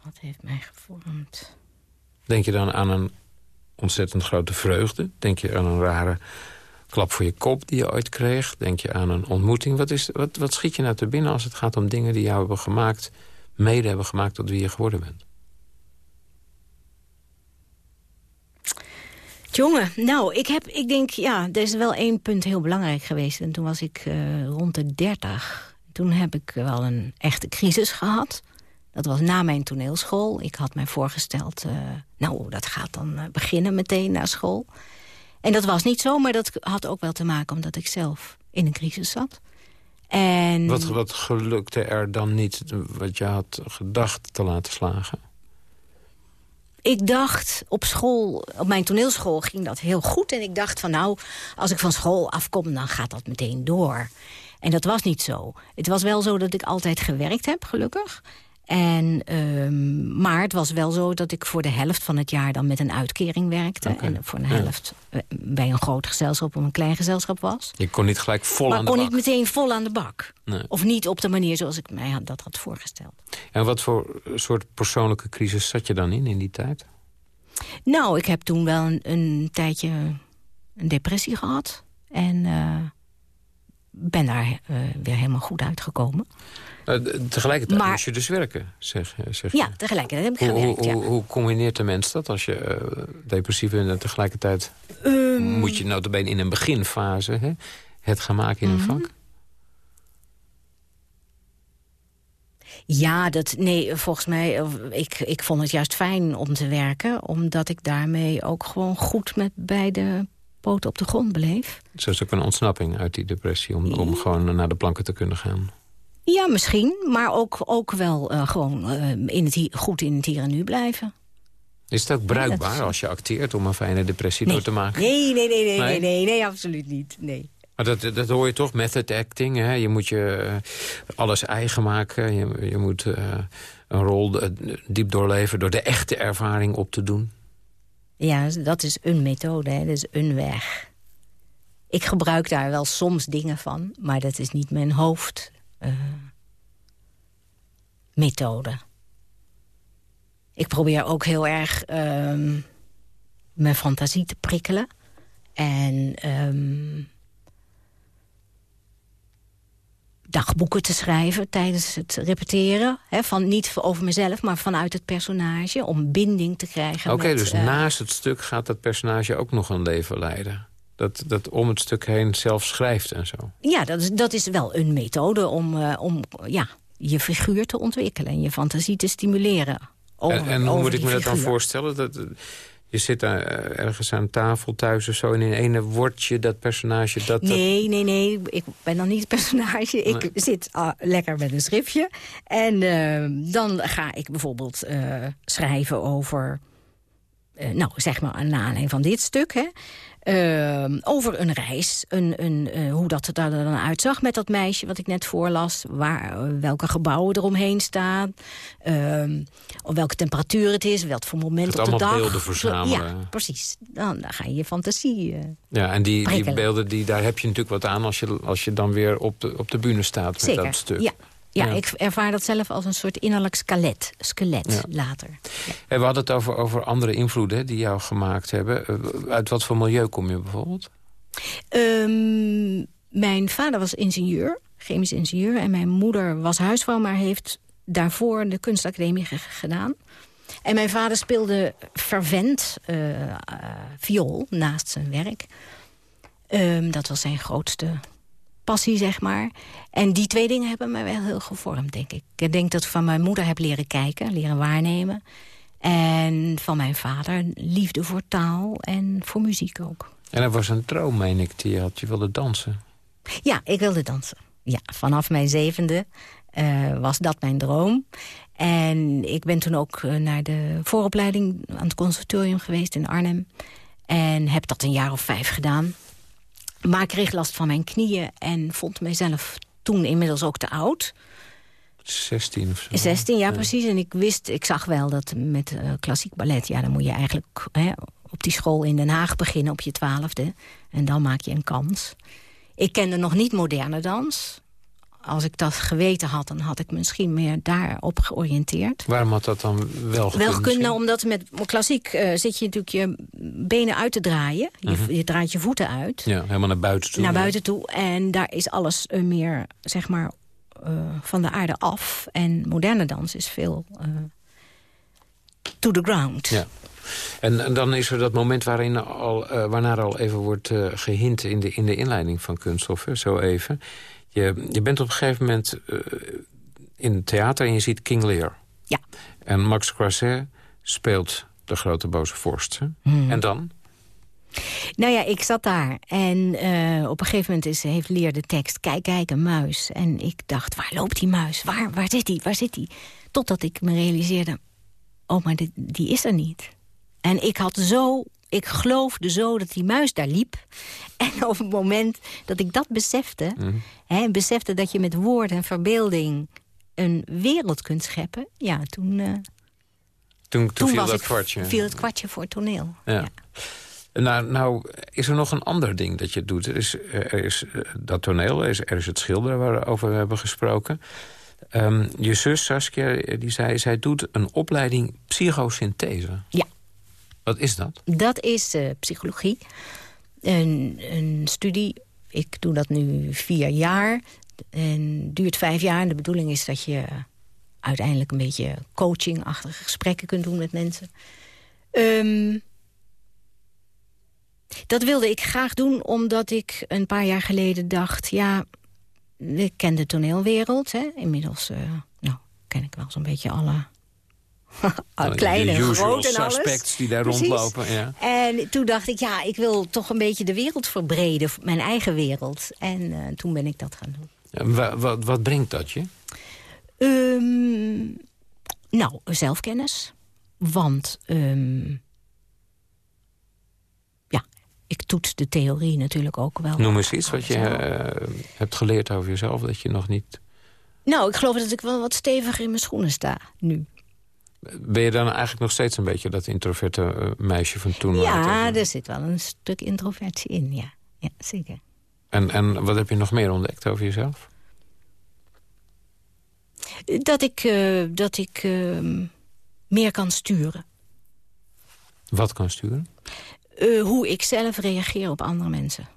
Wat heeft mij gevormd? Denk je dan aan een ontzettend grote vreugde? Denk je aan een rare klap voor je kop die je ooit kreeg? Denk je aan een ontmoeting? Wat, is, wat, wat schiet je nou te binnen als het gaat om dingen die jou hebben gemaakt... mede hebben gemaakt tot wie je geworden bent? Jongen, nou, ik, heb, ik denk, ja, er is wel één punt heel belangrijk geweest. En toen was ik eh, rond de dertig. Toen heb ik wel een echte crisis gehad. Dat was na mijn toneelschool. Ik had mij voorgesteld, eh, nou, dat gaat dan eh, beginnen meteen na school. En dat was niet zo, maar dat had ook wel te maken omdat ik zelf in een crisis zat. En Wat, wat gelukte er dan niet wat je had gedacht te laten slagen? ik dacht op school, op mijn toneelschool ging dat heel goed. En ik dacht van nou, als ik van school afkom, dan gaat dat meteen door. En dat was niet zo. Het was wel zo dat ik altijd gewerkt heb, gelukkig. En, ehm, maar het was wel zo dat ik voor de helft van het jaar dan met een uitkering werkte. En voor een helft eh, bij een groot gezelschap of een klein gezelschap was. Je kon niet gelijk vol maar aan de kon bak. niet meteen vol aan de bak. Nee. Of niet op de manier zoals ik mij had, dat had voorgesteld. En wat voor soort persoonlijke crisis zat je dan in, in die tijd? Nou, ik heb toen wel een, een tijdje een depressie gehad. En eh, ben daar eh, weer helemaal goed uitgekomen. Eh, tegelijkertijd Maar- moest je dus werken, zeg, zeg je. Ja, tegelijkertijd heb ik Hoe, gewerkt, hoe, ja. hoe, combineert de mens dat als je eh, depressief bent... en tegelijkertijd Ehm. moet je notabene in een beginfase hè, het gaan maken in een Mhm. vak? Ja, dat, nee, volgens mij, ik, ik vond het juist fijn om te werken... omdat ik daarmee ook gewoon goed met beide poten op de grond bleef. Zo is ook een ontsnapping uit die depressie... om, om gewoon naar de planken te kunnen gaan. Ja, misschien, maar ook, ook wel eh, gewoon eh, in het, goed in het hier en nu blijven. Is het ook bruikbaar is- als je acteert om een fijne depressie door te maken? Nee, nee, nee, nee, nee, Nee? nee, absoluut niet. Nee. Maar dat, dat hoor je toch, method acting. Hè? Je moet je eh, alles eigen maken. Je, je moet een rol diep doorleven door de echte ervaring op te doen. Ja, dat is een methode, hè. dat is een weg. Ik gebruik daar wel soms dingen van, maar dat is niet mijn hoofd. eh, methode. Ik probeer ook heel erg ehm, mijn fantasie te prikkelen. En ehm, dagboeken te schrijven tijdens het repeteren. Hè, van, niet over mezelf, maar vanuit het personage. Om binding te krijgen. Oké, dus eh, naast het stuk gaat dat personage ook nog een leven leiden. Dat, dat om het stuk heen zelf schrijft en zo. Ja, dat is, dat is wel een methode om, eh, om ja, je figuur te ontwikkelen... en je fantasie te stimuleren. Over, en en hoe moet ik me dat dan voorstellen? Dat, je zit daar eh, ergens aan tafel thuis of zo... en in ene word je dat personage... Dat, dat- Nee, nee, nee, ik ben dan niet het personage. Ik zit ah, lekker met een schriftje. En eh, dan ga ik bijvoorbeeld eh, schrijven over... nou, zeg maar, naar aanleiding van dit stuk, hè. Eh, over een reis, een, een, eh, hoe dat er daar dan uitzag met dat meisje wat ik net voorlas. Waar, eh, welke gebouwen eromheen staan. op welke temperatuur het is, welk voor moment Het op de allemaal dag. beelden Zo- verzamelen. Ja, precies. Dan, dan ga je je fantasie... eh, Ja, en die, die beelden, die, daar heb je natuurlijk wat aan... als je, als je dan weer op de, op de bühne staat met Zeker, dat stuk. Ja. Ja, Ja. ik ervaar dat zelf als een soort innerlijk skelet, skelet Ja. later. En we hadden het over, over andere invloeden die jou gemaakt hebben. Eh, Uit wat voor milieu kom je bijvoorbeeld? Ehm, mijn vader was ingenieur, chemisch ingenieur... en mijn moeder was huisvrouw, maar heeft daarvoor de kunstacademie ge- gedaan. En mijn vader speelde fervent eh, eh, viool naast zijn werk. Ehm, dat was zijn grootste passie, zeg maar. En die twee dingen hebben mij wel heel gevormd, denk ik. Ik denk dat ik van mijn moeder heb leren kijken, leren waarnemen. En van mijn vader liefde voor taal en voor muziek ook. En er was een droom, meen ik, die je had. Je wilde dansen. Ja, ik wilde dansen. Ja, vanaf mijn zevende eh, was dat mijn droom. En ik ben toen ook eh, naar de vooropleiding aan het conservatorium geweest in Arnhem. En heb dat een jaar of vijf gedaan. Maar ik kreeg last van mijn knieën en vond mezelf toen inmiddels ook te oud. 16 of zo. 16, ja, precies. En ik wist, ik zag wel dat met eh, klassiek ballet... ja, dan moet je eigenlijk hè, op die school in Den Haag beginnen op je twaalfde. En dan maak je een kans. Ik kende nog niet moderne dans. Als ik dat geweten had, dan had ik misschien meer daarop georiënteerd. Waarom had dat dan wel gekund? Wel kunnen, omdat met klassiek eh, zit je natuurlijk je benen uit te draaien. Je, Mhm. je draait je voeten uit Ja, helemaal naar buiten toe. naar buiten toe. En daar is alles eh, meer, zeg maar, eh, van de aarde af. En moderne dans is veel to the ground. Ja. En, en dan is er dat moment waarin al, waarnaar al even wordt eh, gehint in de, in de inleiding van Kunststof, hè, zo even. Je, je bent op een gegeven moment eh, in het theater en je ziet King Lear. Ja. En Max Croisset speelt de grote boze vorst. Hmm. En dan? Nou ja, ik zat daar en eh, op een gegeven moment is, heeft Leer de tekst... kijk, kijk, een muis. En ik dacht, waar loopt die muis? Waar, waar zit die? Waar zit die? Totdat ik me realiseerde, oh, maar die, die is er niet. En ik had zo, ik geloofde zo dat die muis daar liep. <laughs> En op het moment dat ik dat besefte... Hè, besefte dat je met woord en verbeelding... een wereld kunt scheppen... ja, toen, eh, Toen, toen, viel dat ik, kwartje. viel het kwartje voor toneel. Ja. Nou, nou, is er nog een ander ding dat je doet. Er is, er is eh, dat toneel, er is, er is het schilderen waarover we hebben gesproken. Ehm, je zus Saskia, die zei, zij doet een opleiding psychosynthese. Ja. Wat is dat? Dat is eh, psychologie. Een, een studie, ik doe dat nu vier jaar. En duurt vijf jaar. De bedoeling is dat je uiteindelijk een beetje coachingachtige gesprekken kunt doen met mensen. Ehm, dat wilde ik graag doen omdat ik een paar jaar geleden dacht... ja, ik ken de toneelwereld. Hè. Inmiddels eh, nou, ken ik wel zo'n beetje alle... <laughs> Kleine, grote en alles. suspects die daar Precies. rondlopen. Ja. En toen dacht ik, ja, ik wil toch een beetje de wereld verbreden. Mijn eigen wereld. En eh, toen ben ik dat gaan doen. En wa- wat, wat brengt dat je? Ehm, nou, zelfkennis. Want, ja, ik toets de theorie natuurlijk ook wel. Noem eens iets wat je eh, hebt geleerd over jezelf... dat je nog niet... Nou, ik geloof dat ik wel wat steviger in mijn schoenen sta nu. Ben je dan eigenlijk nog steeds een beetje dat introverte eh, meisje van toen? Ja, er zit wel een stuk introversie in, ja. Ja, zeker. En, en wat heb je nog meer ontdekt over jezelf? Dat ik, eh, dat ik ehm, meer kan sturen. Wat kan sturen? Eh, hoe ik zelf reageer op andere mensen.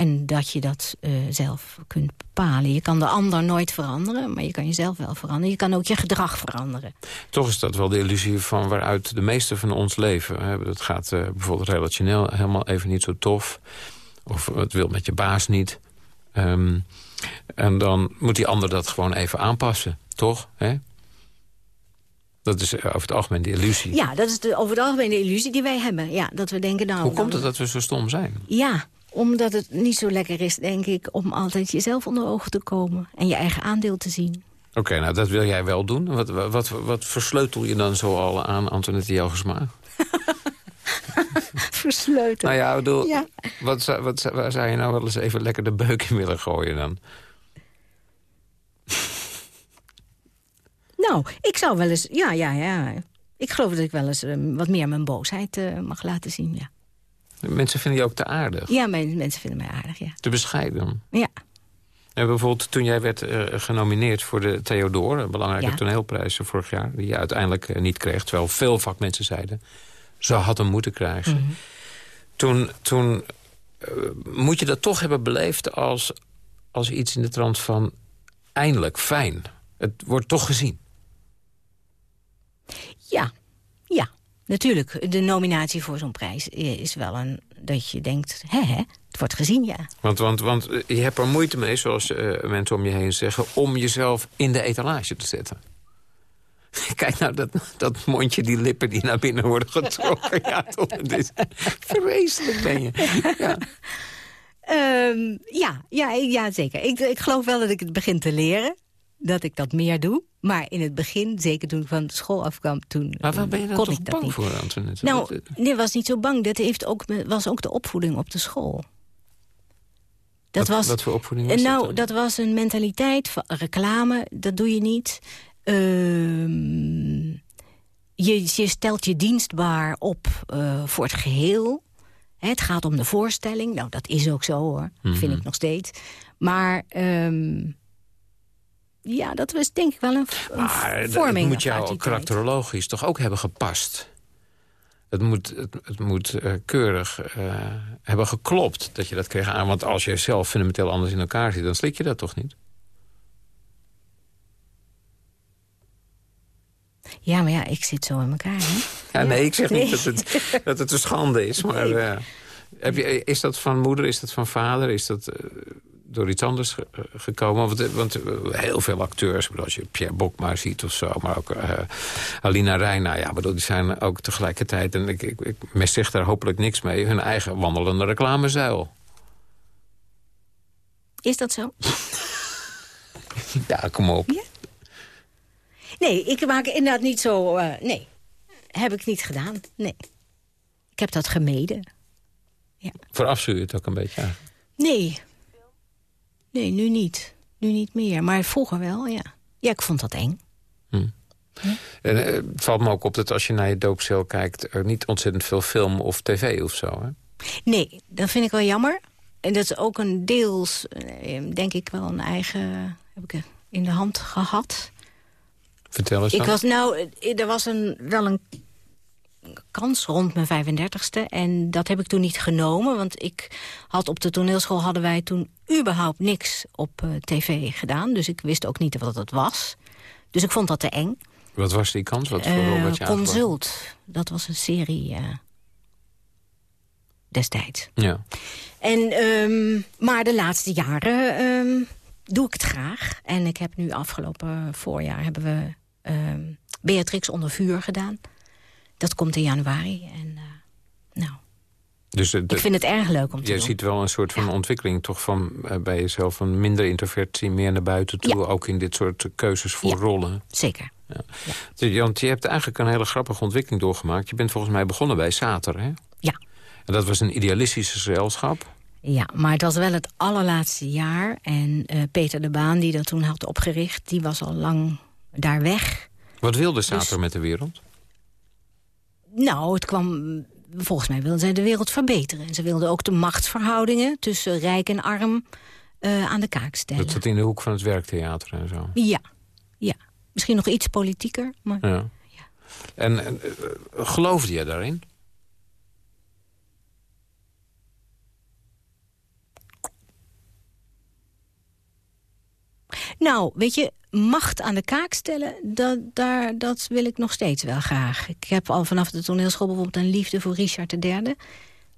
En dat je dat eh, zelf kunt bepalen. Je kan de ander nooit veranderen, maar je kan jezelf wel veranderen. Je kan ook je gedrag veranderen. Toch is dat wel de illusie van waaruit de meeste van ons leven. Hè? Dat gaat eh, bijvoorbeeld relationeel helemaal even niet zo tof. Of het wil met je baas niet. Ehm, en dan moet die ander dat gewoon even aanpassen, toch? Hè? Dat is eh, over het algemeen de illusie. Ja, dat is de, over het algemeen de illusie die wij hebben. Ja, dat we denken, nou... Hoe komt het dat we zo stom zijn? Ja, omdat het niet zo lekker is, denk ik... om altijd jezelf onder ogen te komen en je eigen aandeel te zien. Oké, nou dat wil jij wel doen. Wat, wat, wat, versleutel je dan zo al aan, Antoinette Jelgersma? <laughs> <laughs> Versleuteld. Nou ja, ik bedoel, Ja. Wat, zou- wat, waar zou je nou wel eens even lekker de beuk in willen gooien dan? <laughs> Nou, ik zou wel eens... Ja, ja, ja. Ik geloof dat ik wel eens eh, wat meer mijn boosheid eh, mag laten zien, ja. Mensen vinden je ook te aardig, Ja, mijn, mensen vinden mij aardig, ja. te bescheiden. Ja. En bijvoorbeeld toen jij werd eh, genomineerd voor de Theodor... een belangrijke Ja. toneelprijs vorig jaar... die je uiteindelijk eh, niet kreeg, terwijl veel vakmensen zeiden... ze had hem moeten krijgen. Mhm. Toen, toen eh, moet je dat toch hebben beleefd als, als iets in de trant van... eindelijk, fijn, het wordt toch gezien. Ja. Natuurlijk, de nominatie voor zo'n prijs is wel een... dat je denkt, hè, hè, het wordt gezien, ja. Want, want, want eh, je hebt er moeite mee, zoals eh, mensen om je heen zeggen... om jezelf in de etalage te zetten. <laughs> Kijk nou, dat, dat mondje, die lippen die naar binnen worden <laughs> getrokken. ja, toch, het is vreselijk ben je. Ja. Ehm, ja, ja, ja, zeker. Ik, ik geloof wel dat ik het begin te leren. Dat ik dat meer doe. Maar in het begin, zeker toen ik van school afkwam... toen Maar waar ben je dan toch bang niet. voor, Antoinette? Nou, Dat- nee, was niet zo bang. Dat heeft ook, was ook de opvoeding op de school. Dat wat, was, wat voor opvoeding was Eh, dat nou, dat was een mentaliteit van reclame. Dat doe je niet. Ehm, je, je stelt je dienstbaar op eh, voor het geheel. Hè, het gaat om de voorstelling. Nou, dat is ook zo, hoor. Vind Mhm. ik nog steeds. Maar ehm, ja, dat was denk ik wel een, een Maar dat- vorming. het moet jou karakterologisch toch ook hebben gepast? Het moet, het, het moet eh, keurig eh, hebben geklopt dat je dat kreeg aan. Want als je zelf fundamenteel anders in elkaar zit... dan slik je dat toch niet? Ja, maar ja, ik zit zo in elkaar, hè? Ja, nee, ik zeg niet dat het, dat het een schande is. Maar <laughs> eh, heb je, is dat van moeder, is dat van vader? Is dat door iets anders ge- eh, gekomen? Want, eh, want eh, heel veel acteurs, als je Pierre Bokma ziet of zo... maar ook eh, Alina Reina, ja, bedoel, die zijn ook tegelijkertijd... en ik, ik, ik mes zeg daar hopelijk niks mee... hun eigen wandelende reclamezuil. Is dat zo? <laughs> Ja, kom op. Nee, ik maak inderdaad niet zo... eh, nee, heb ik niet gedaan. Nee. Ik heb dat gemeden. Verafschuw je het ook een beetje. Nee. Nee, nu niet. nu niet meer. Maar vroeger wel, ja. Ja, ik vond dat eng. En eh, het valt me ook op dat als je naar je doopcel kijkt... er niet ontzettend veel film of tv of zo, hè? Nee, dat vind ik wel jammer. En dat is ook een deels, eh, denk ik wel een eigen... heb ik in de hand gehad. Vertel eens Ik was nou, eh, er was een, wel een kans rond mijn 35ste. En dat heb ik toen niet genomen. Want ik had op de toneelschool hadden wij toen überhaupt niks op eh, tv gedaan. Dus ik wist ook niet wat het was. Dus ik vond dat te eng. Wat was die kans? Wat voor rol Eh, werd je? Consult, dat was een serie eh, destijds. Ja. En, ehm, maar de laatste jaren ehm, doe ik het graag. En ik heb nu afgelopen voorjaar hebben we ehm, Beatrix onder vuur gedaan. Dat komt in januari. En, eh, nou, Dus de- de- ik vind het erg leuk om te Jij doen. ziet wel een soort van ontwikkeling toch van eh, bij jezelf... van minder introvertie, meer naar buiten toe. Ook in dit soort keuzes voor rollen. Zeker. Ja. Dus, Want je hebt eigenlijk een hele grappige ontwikkeling doorgemaakt. Je bent volgens mij begonnen bij Sater, hè? Ja. En dat was een idealistische gezelschap. Ja, maar het was wel het allerlaatste jaar. En eh, Peter de Baan, die dat toen had opgericht... die was al lang daar weg. Wat wilde Sater met de wereld? Nou, het kwam... Volgens mij wilden zij de wereld verbeteren. En ze wilden ook de machtsverhoudingen tussen rijk en arm eh, aan de kaak stellen. Dat zat in de hoek van het werktheater en zo. Ja, ja. Misschien nog iets politieker, maar... Ja. En, en eh, geloofde je daarin? Nou, weet je, macht aan de kaak stellen, dat, daar, dat wil ik nog steeds wel graag. Ik heb al vanaf de toneelschool bijvoorbeeld een liefde voor Richard III.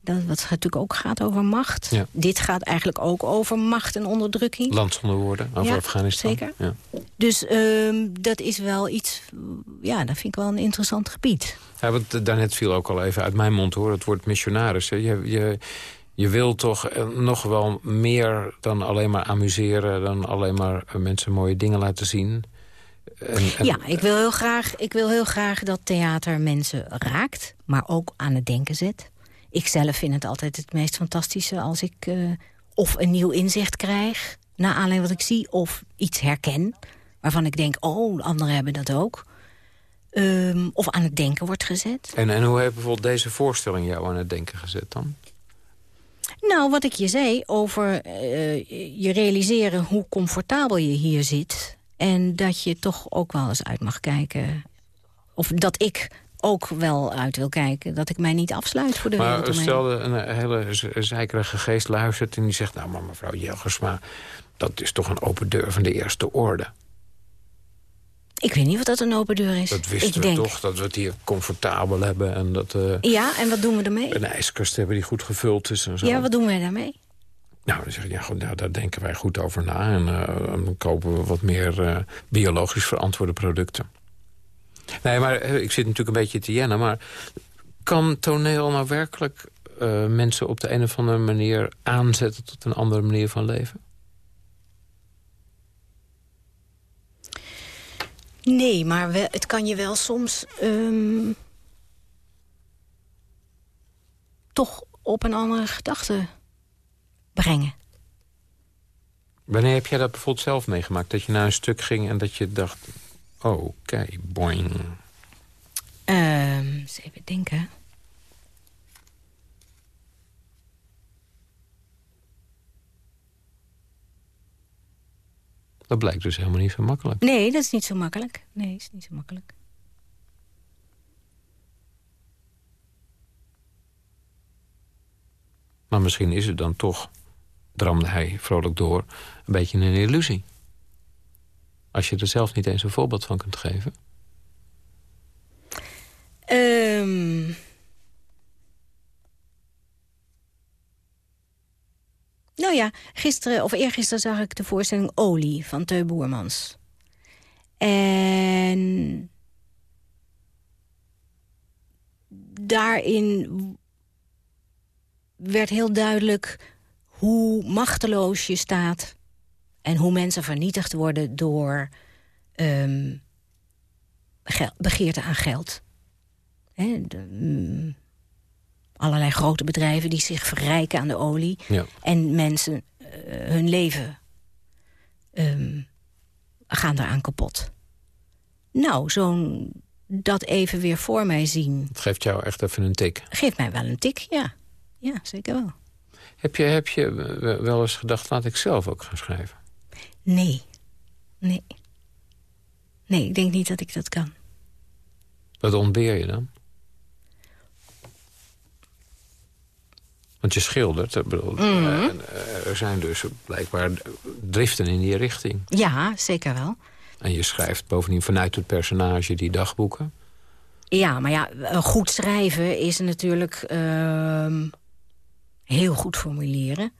Dat, wat natuurlijk ook gaat over macht. Ja. Dit gaat eigenlijk ook over macht en onderdrukking. Land zonder woorden over Ja, Afghanistan. zeker. Ja. Dus ehm, dat is wel iets, ja, dat vind ik wel een interessant gebied. Ja, want daarnet viel ook al even uit mijn mond hoor, het woord missionaris. hè. Je, je, je wil toch eh, nog wel meer dan alleen maar amuseren... dan alleen maar eh, mensen mooie dingen laten zien. En, en- Ja, ik wil, heel graag, ik wil heel graag dat theater mensen raakt, maar ook aan het denken zet. Ik zelf vind het altijd het meest fantastische als ik eh, of een nieuw inzicht krijg... naar aanleiding wat ik zie, of iets herken... waarvan ik denk, oh, anderen hebben dat ook. Ehm, of aan het denken wordt gezet. En, en hoe heeft bijvoorbeeld deze voorstelling jou aan het denken gezet dan? Nou, wat ik je zei over eh, je realiseren hoe comfortabel je hier zit... en dat je toch ook wel eens uit mag kijken... of dat ik ook wel uit wil kijken, dat ik mij niet afsluit voor de wereld Maar stel een hele z- zeikerige geest luistert en die zegt... nou, maar mevrouw Jelgersma, dat is toch een open deur van de eerste orde. Ik weet niet wat dat een open deur is. Dat wisten ik we denk. toch, dat we het hier comfortabel hebben... en dat we Ja, en wat doen we ermee? een ijskast hebben die goed gevuld is en zo. Ja, wat doen wij daarmee? Nou, dan zeg je, ja, goed, nou, daar denken wij goed over na. En eh, dan kopen we wat meer eh, biologisch verantwoorde producten. Nee, maar eh, ik zit natuurlijk een beetje te jennen. Maar kan toneel nou werkelijk eh, mensen op de een of andere manier aanzetten... tot een andere manier van leven? Nee, maar het kan je wel soms ehm, toch op een andere gedachte brengen. Wanneer heb jij dat bijvoorbeeld zelf meegemaakt? Dat je naar een stuk ging en dat je dacht... oké, boing. Ehm, eens even denken. Dat blijkt dus helemaal niet zo makkelijk. Nee, dat is niet zo makkelijk. Nee, is niet zo makkelijk. Maar misschien is het dan toch, dramde hij vrolijk door... een beetje een illusie. Als je er zelf niet eens een voorbeeld van kunt geven. Nou ja, gisteren of eergisteren zag ik de voorstelling Olie van Teu Boermans. En daarin werd heel duidelijk hoe machteloos je staat... en hoe mensen vernietigd worden door ehm, begeerte aan geld. Hè, de, mm, allerlei grote bedrijven die zich verrijken aan de olie... Ja. en mensen eh, hun leven ehm, gaan eraan kapot. Nou, zo'n dat even weer voor mij zien... Het geeft jou echt even een tik. geeft mij wel een tik, ja. Ja, zeker wel. Heb je, heb je wel eens gedacht, laat ik zelf ook gaan schrijven? Nee. Nee. Nee, ik denk niet dat ik dat kan. Wat ontbeer je dan? Want je schildert, ik bedoel, Mhm. en, eh, er zijn dus blijkbaar driften in die richting. Ja, zeker wel. En je schrijft bovendien vanuit het personage die dagboeken. Ja, maar ja, een goed schrijven is natuurlijk ehm, heel goed formuleren.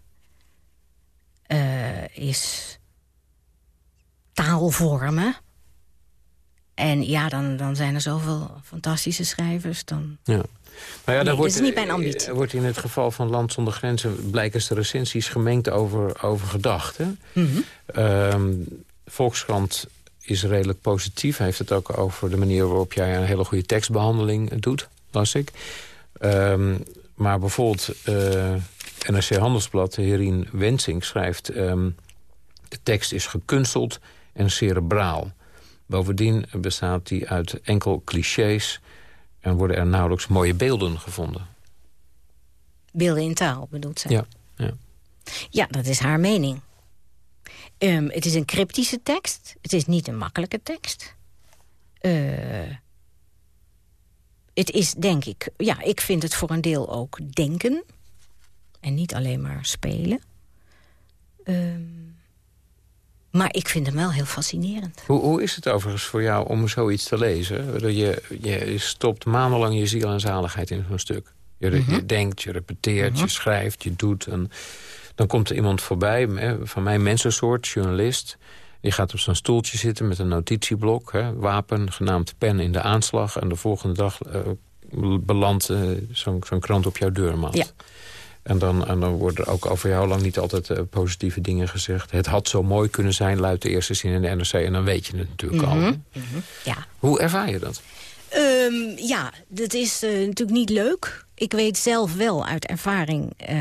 Eh, is taal vormen. En ja, dan, dan zijn er zoveel fantastische schrijvers. Dan... Ja. Maar ja, Nee, wordt, dat is niet mijn ambitie. er wordt in het geval van Land zonder Grenzen... blijkens de recensies gemengd over, over gedachten. Ehm, Volkskrant is redelijk positief. Hij heeft het ook over de manier waarop jij een hele goede tekstbehandeling doet, las ik. Ehm, maar bijvoorbeeld eh, NRC Handelsblad, de Herien Wensing, schrijft... ehm, de tekst is gekunsteld en cerebraal. Bovendien bestaat die uit enkel clichés... en worden er nauwelijks mooie beelden gevonden. Beelden in taal, bedoelt zij. Ja, ja. Ja, dat is haar mening. Ehm, het is een cryptische tekst. Het is niet een makkelijke tekst. Eh, het is, denk ik... Ja, ik vind het voor een deel ook denken. En niet alleen maar spelen. Ehm, maar ik vind hem wel heel fascinerend. Hoe, hoe is het overigens voor jou om zoiets te lezen? Dat Je, je stopt maandenlang je ziel en zaligheid in zo'n stuk. Je, Mhm. je denkt, je repeteert, je schrijft, je doet. En dan komt er iemand voorbij, van mijn mensensoort, journalist. Die gaat op zo'n stoeltje zitten met een notitieblok. Hè, wapen, genaamd pen in de aanslag. En de volgende dag eh, belandt eh, zo'n zo'n krant op jouw deurmat. Ja. En dan, en dan worden ook over jou lang niet altijd eh, positieve dingen gezegd. Het had zo mooi kunnen zijn, luidt de eerste zin in de NRC. En dan weet je het natuurlijk al. Mhm, hè? mhm, Ja. Hoe ervaar je dat? Ehm, ja, dat is eh, natuurlijk niet leuk. Ik weet zelf wel uit ervaring, eh,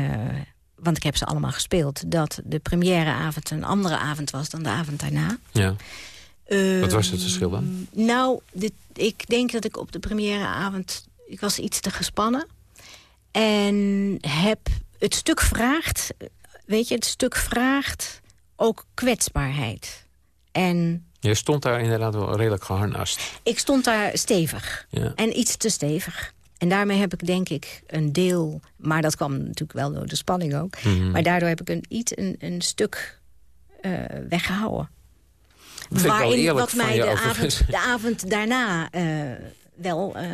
want ik heb ze allemaal gespeeld... dat de premièreavond een andere avond was dan de avond daarna. Ja. Ehm, Wat was het verschil dan? Nou, dit, ik denk dat ik op de premièreavond... ik was iets te gespannen. En heb het stuk vraagt... weet je, het stuk vraagt ook kwetsbaarheid. En Je stond daar inderdaad wel redelijk geharnast. ik stond daar stevig. Ja. En iets te stevig. En daarmee heb ik denk ik een deel... maar dat kwam natuurlijk wel door de spanning ook... Mhm. maar daardoor heb ik een, iets, een, een stuk eh, weggehouden. Eerlijk wat mij de avond, de avond daarna eh, wel eh,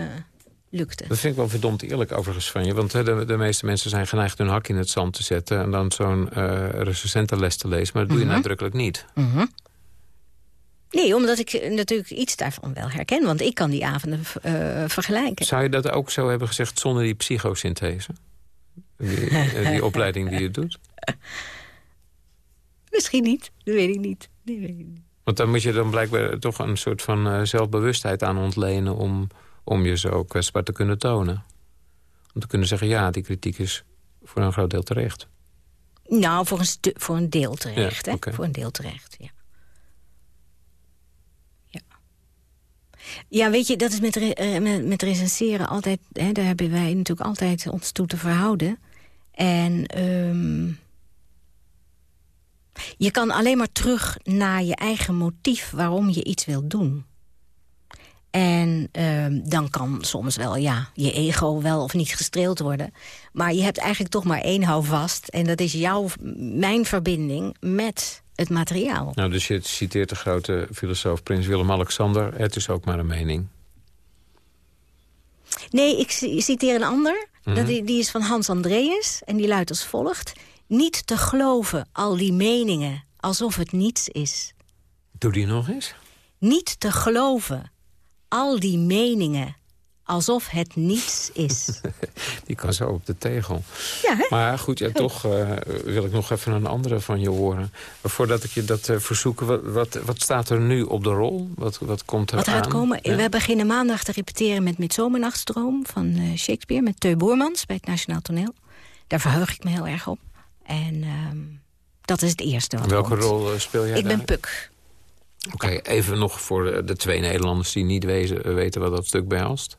lukte. Dat vind ik wel verdomd eerlijk overigens van je. Want de, de meeste mensen zijn geneigd hun hak in het zand te zetten... en dan zo'n eh recensentenles te lezen. Maar dat doe je Mhm. nadrukkelijk niet. Mhm. Nee, omdat ik eh, natuurlijk iets daarvan wel herken. Want ik kan die avonden eh, vergelijken. Zou je dat ook zo hebben gezegd zonder die psychosynthese? Die, <laughs> die opleiding die je doet? Misschien niet, dat weet ik niet. Weet ik niet. Want dan moet je dan blijkbaar toch een soort van zelfbewustheid aan ontlenen... Om, om je zo kwetsbaar te kunnen tonen. Om te kunnen zeggen, ja, die kritiek is voor een groot deel terecht. Nou, voor een, voor een deel terecht. Ja, hè? Voor een deel terecht, ja. ja. Ja, weet je, dat is met, re- eh, met, met recenseren altijd... Hè, daar hebben wij natuurlijk altijd ons toe te verhouden. En ehm, je kan alleen maar terug naar je eigen motief... waarom je iets wilt doen. En ehm, dan kan soms wel, ja, je ego wel of niet gestreeld worden. Maar je hebt eigenlijk toch maar één houvast. En dat is jouw, mijn verbinding met het materiaal. Nou, dus je citeert de grote filosoof Prins Willem-Alexander. Het is ook maar een mening. Nee, ik ci- citeer een ander. Mhm. dat, die, die is van Hans Andreas. En die luidt als volgt. Niet te geloven al die meningen alsof het niets is. Doe die nog eens. Niet te geloven al die meningen alsof het niets is. <laughs> Die kan zo op de tegel. Ja, hè? Maar goed, ja, toch eh, wil ik nog even een andere van je horen. Maar voordat ik je dat eh, verzoek, wat, wat, wat staat er nu op de rol? Wat, wat komt er Wat aan? komen? Ja. We beginnen maandag te repeteren met Midsomernachtstroom van eh, Shakespeare... met Teu Boermans bij het Nationaal Toneel. Daar verheug ik me heel erg op. En ehm, Dat is het eerste wat welke komt. rol speel jij Ik daar? ben Puk. Oké, even nog voor de, twee Nederlanders die niet wezen, weten wat dat stuk behelst.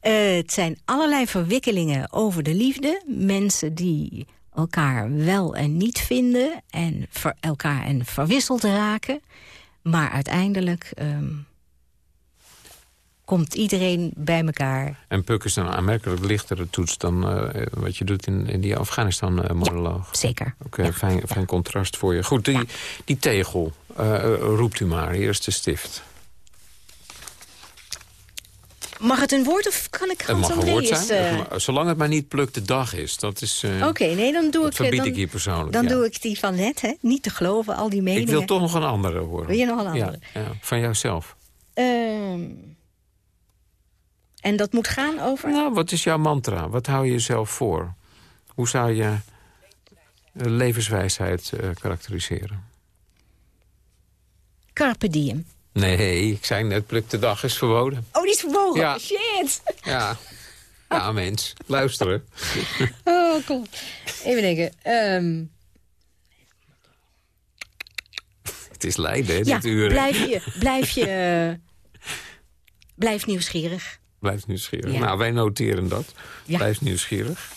Eh, het zijn allerlei verwikkelingen over de liefde. Mensen die elkaar wel en niet vinden... en ver- elkaar en verwisseld raken. Maar uiteindelijk ehm, komt iedereen bij elkaar. En Puk is een aanmerkelijk lichtere toets dan eh, wat je doet in, in die Afghanistan-monoloog. zeker. Oké, fijn, fijn contrast voor je. Goed, die, die tegel, eh, roept u maar. Hier is de stift. Mag het een woord of kan ik Het mag gewoon een woord ma- zolang het maar niet pluk de dag is. Dat is eh, Oké, nee, dan doe dat ik... verbied dan, ik hier persoonlijk. Dan ja. doe ik die van net, hè. Niet te geloven, al die meningen. Ik wil toch nog een andere horen. Wil je nog een andere? Ja, ja, van jouzelf. Ehm, en dat moet gaan over... Nou, wat is jouw mantra? Wat hou je jezelf voor? Hoe zou je levenswijsheid karakteriseren? Carpe diem. Nee, ik zei net, pluk de dag is verboden. Oh, die is verbogen. Ja. Shit. Ja, ja mens. Luisteren. Oh, kom. Even denken. Ehm, Het is lijden, hè, ja, dit uur. hè? blijf je... Blijf je eh, blijf nieuwsgierig. Blijf nieuwsgierig. Ja. Nou, wij noteren dat. Ja. Blijf nieuwsgierig.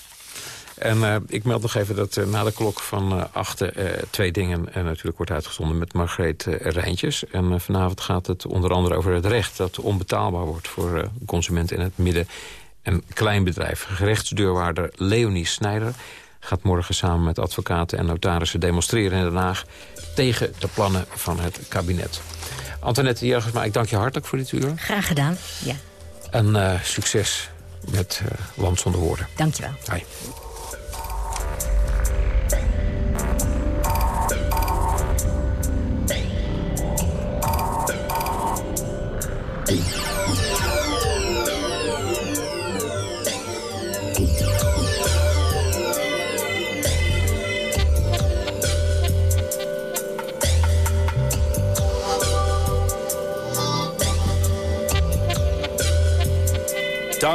En eh, ik meld nog even dat eh, na de klok van achten eh, twee dingen natuurlijk wordt uitgezonden met Margreet Rijntjes. En vanavond gaat het onder andere over het recht dat onbetaalbaar wordt voor consumenten in het midden- en kleinbedrijf. Gerechtsdeurwaarder Leonie Snijder gaat morgen samen met advocaten en notarissen demonstreren in Den Haag tegen de plannen van het kabinet. Antoinette Jergersma, ik dank je hartelijk voor dit uur. Graag gedaan. Ja, En succes met Land zonder woorden. dankjewel. Hoi.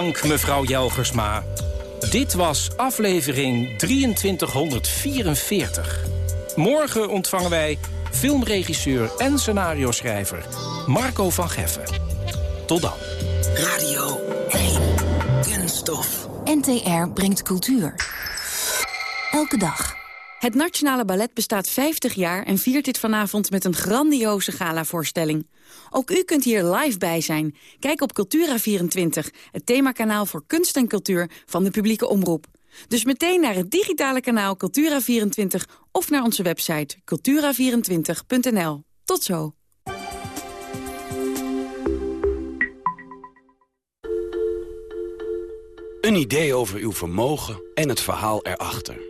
Dank, mevrouw Jelgersma. Dit was aflevering 2344. Morgen ontvangen wij filmregisseur en scenario-schrijver Marco van Geffen. Tot dan. Radio 1. Kunststof. NTR brengt cultuur. Elke dag. Het Nationale Ballet bestaat 50 jaar en viert dit vanavond met een grandioze galavoorstelling. Ook u kunt hier live bij zijn. Kijk op Cultura24, het themakanaal voor kunst en cultuur van de publieke omroep. Dus meteen naar het digitale kanaal Cultura24 of naar onze website cultura24.nl. Tot zo. Een idee over uw vermogen en het verhaal erachter.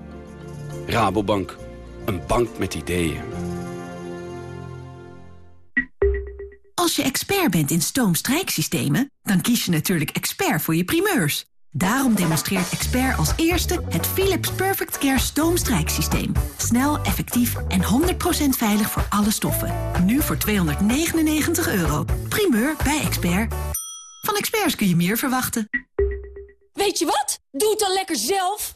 Rabobank, een bank met ideeën. Als je expert bent in stoomstrijksystemen, dan kies je natuurlijk expert voor je primeurs. Daarom demonstreert expert als eerste het Philips Perfect Care stoomstrijksysteem. Snel, effectief en 100% veilig voor alle stoffen. Nu voor 299 euro. Primeur bij expert. Van experts kun je meer verwachten. Weet je wat? Doe het dan lekker zelf.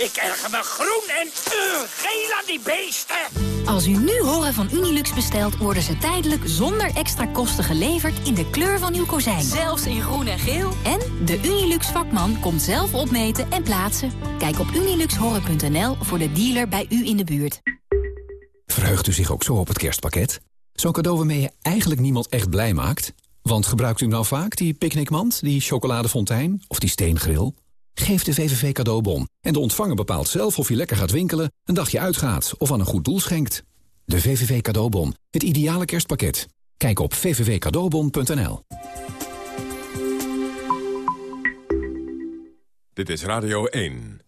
Ik erger me groen en uh, geel aan die beesten! Als u nu horen van Unilux bestelt, worden ze tijdelijk zonder extra kosten geleverd in de kleur van uw kozijn. Zelfs in groen en geel. En de Unilux vakman komt zelf opmeten en plaatsen. Kijk op uniluxhoren.nl voor de dealer bij u in de buurt. Verheugt u zich ook zo op het kerstpakket? Zo'n cadeau waarmee je eigenlijk niemand echt blij maakt? Want gebruikt u nou vaak die picknickmand, die chocoladefontein of die steengril? Geef de VVV cadeaubon en de ontvanger bepaalt zelf of je lekker gaat winkelen, een dagje uitgaat of aan een goed doel schenkt. De VVV cadeaubon, het ideale kerstpakket. Kijk op vvvcadeaubon.nl. Dit is Radio 1.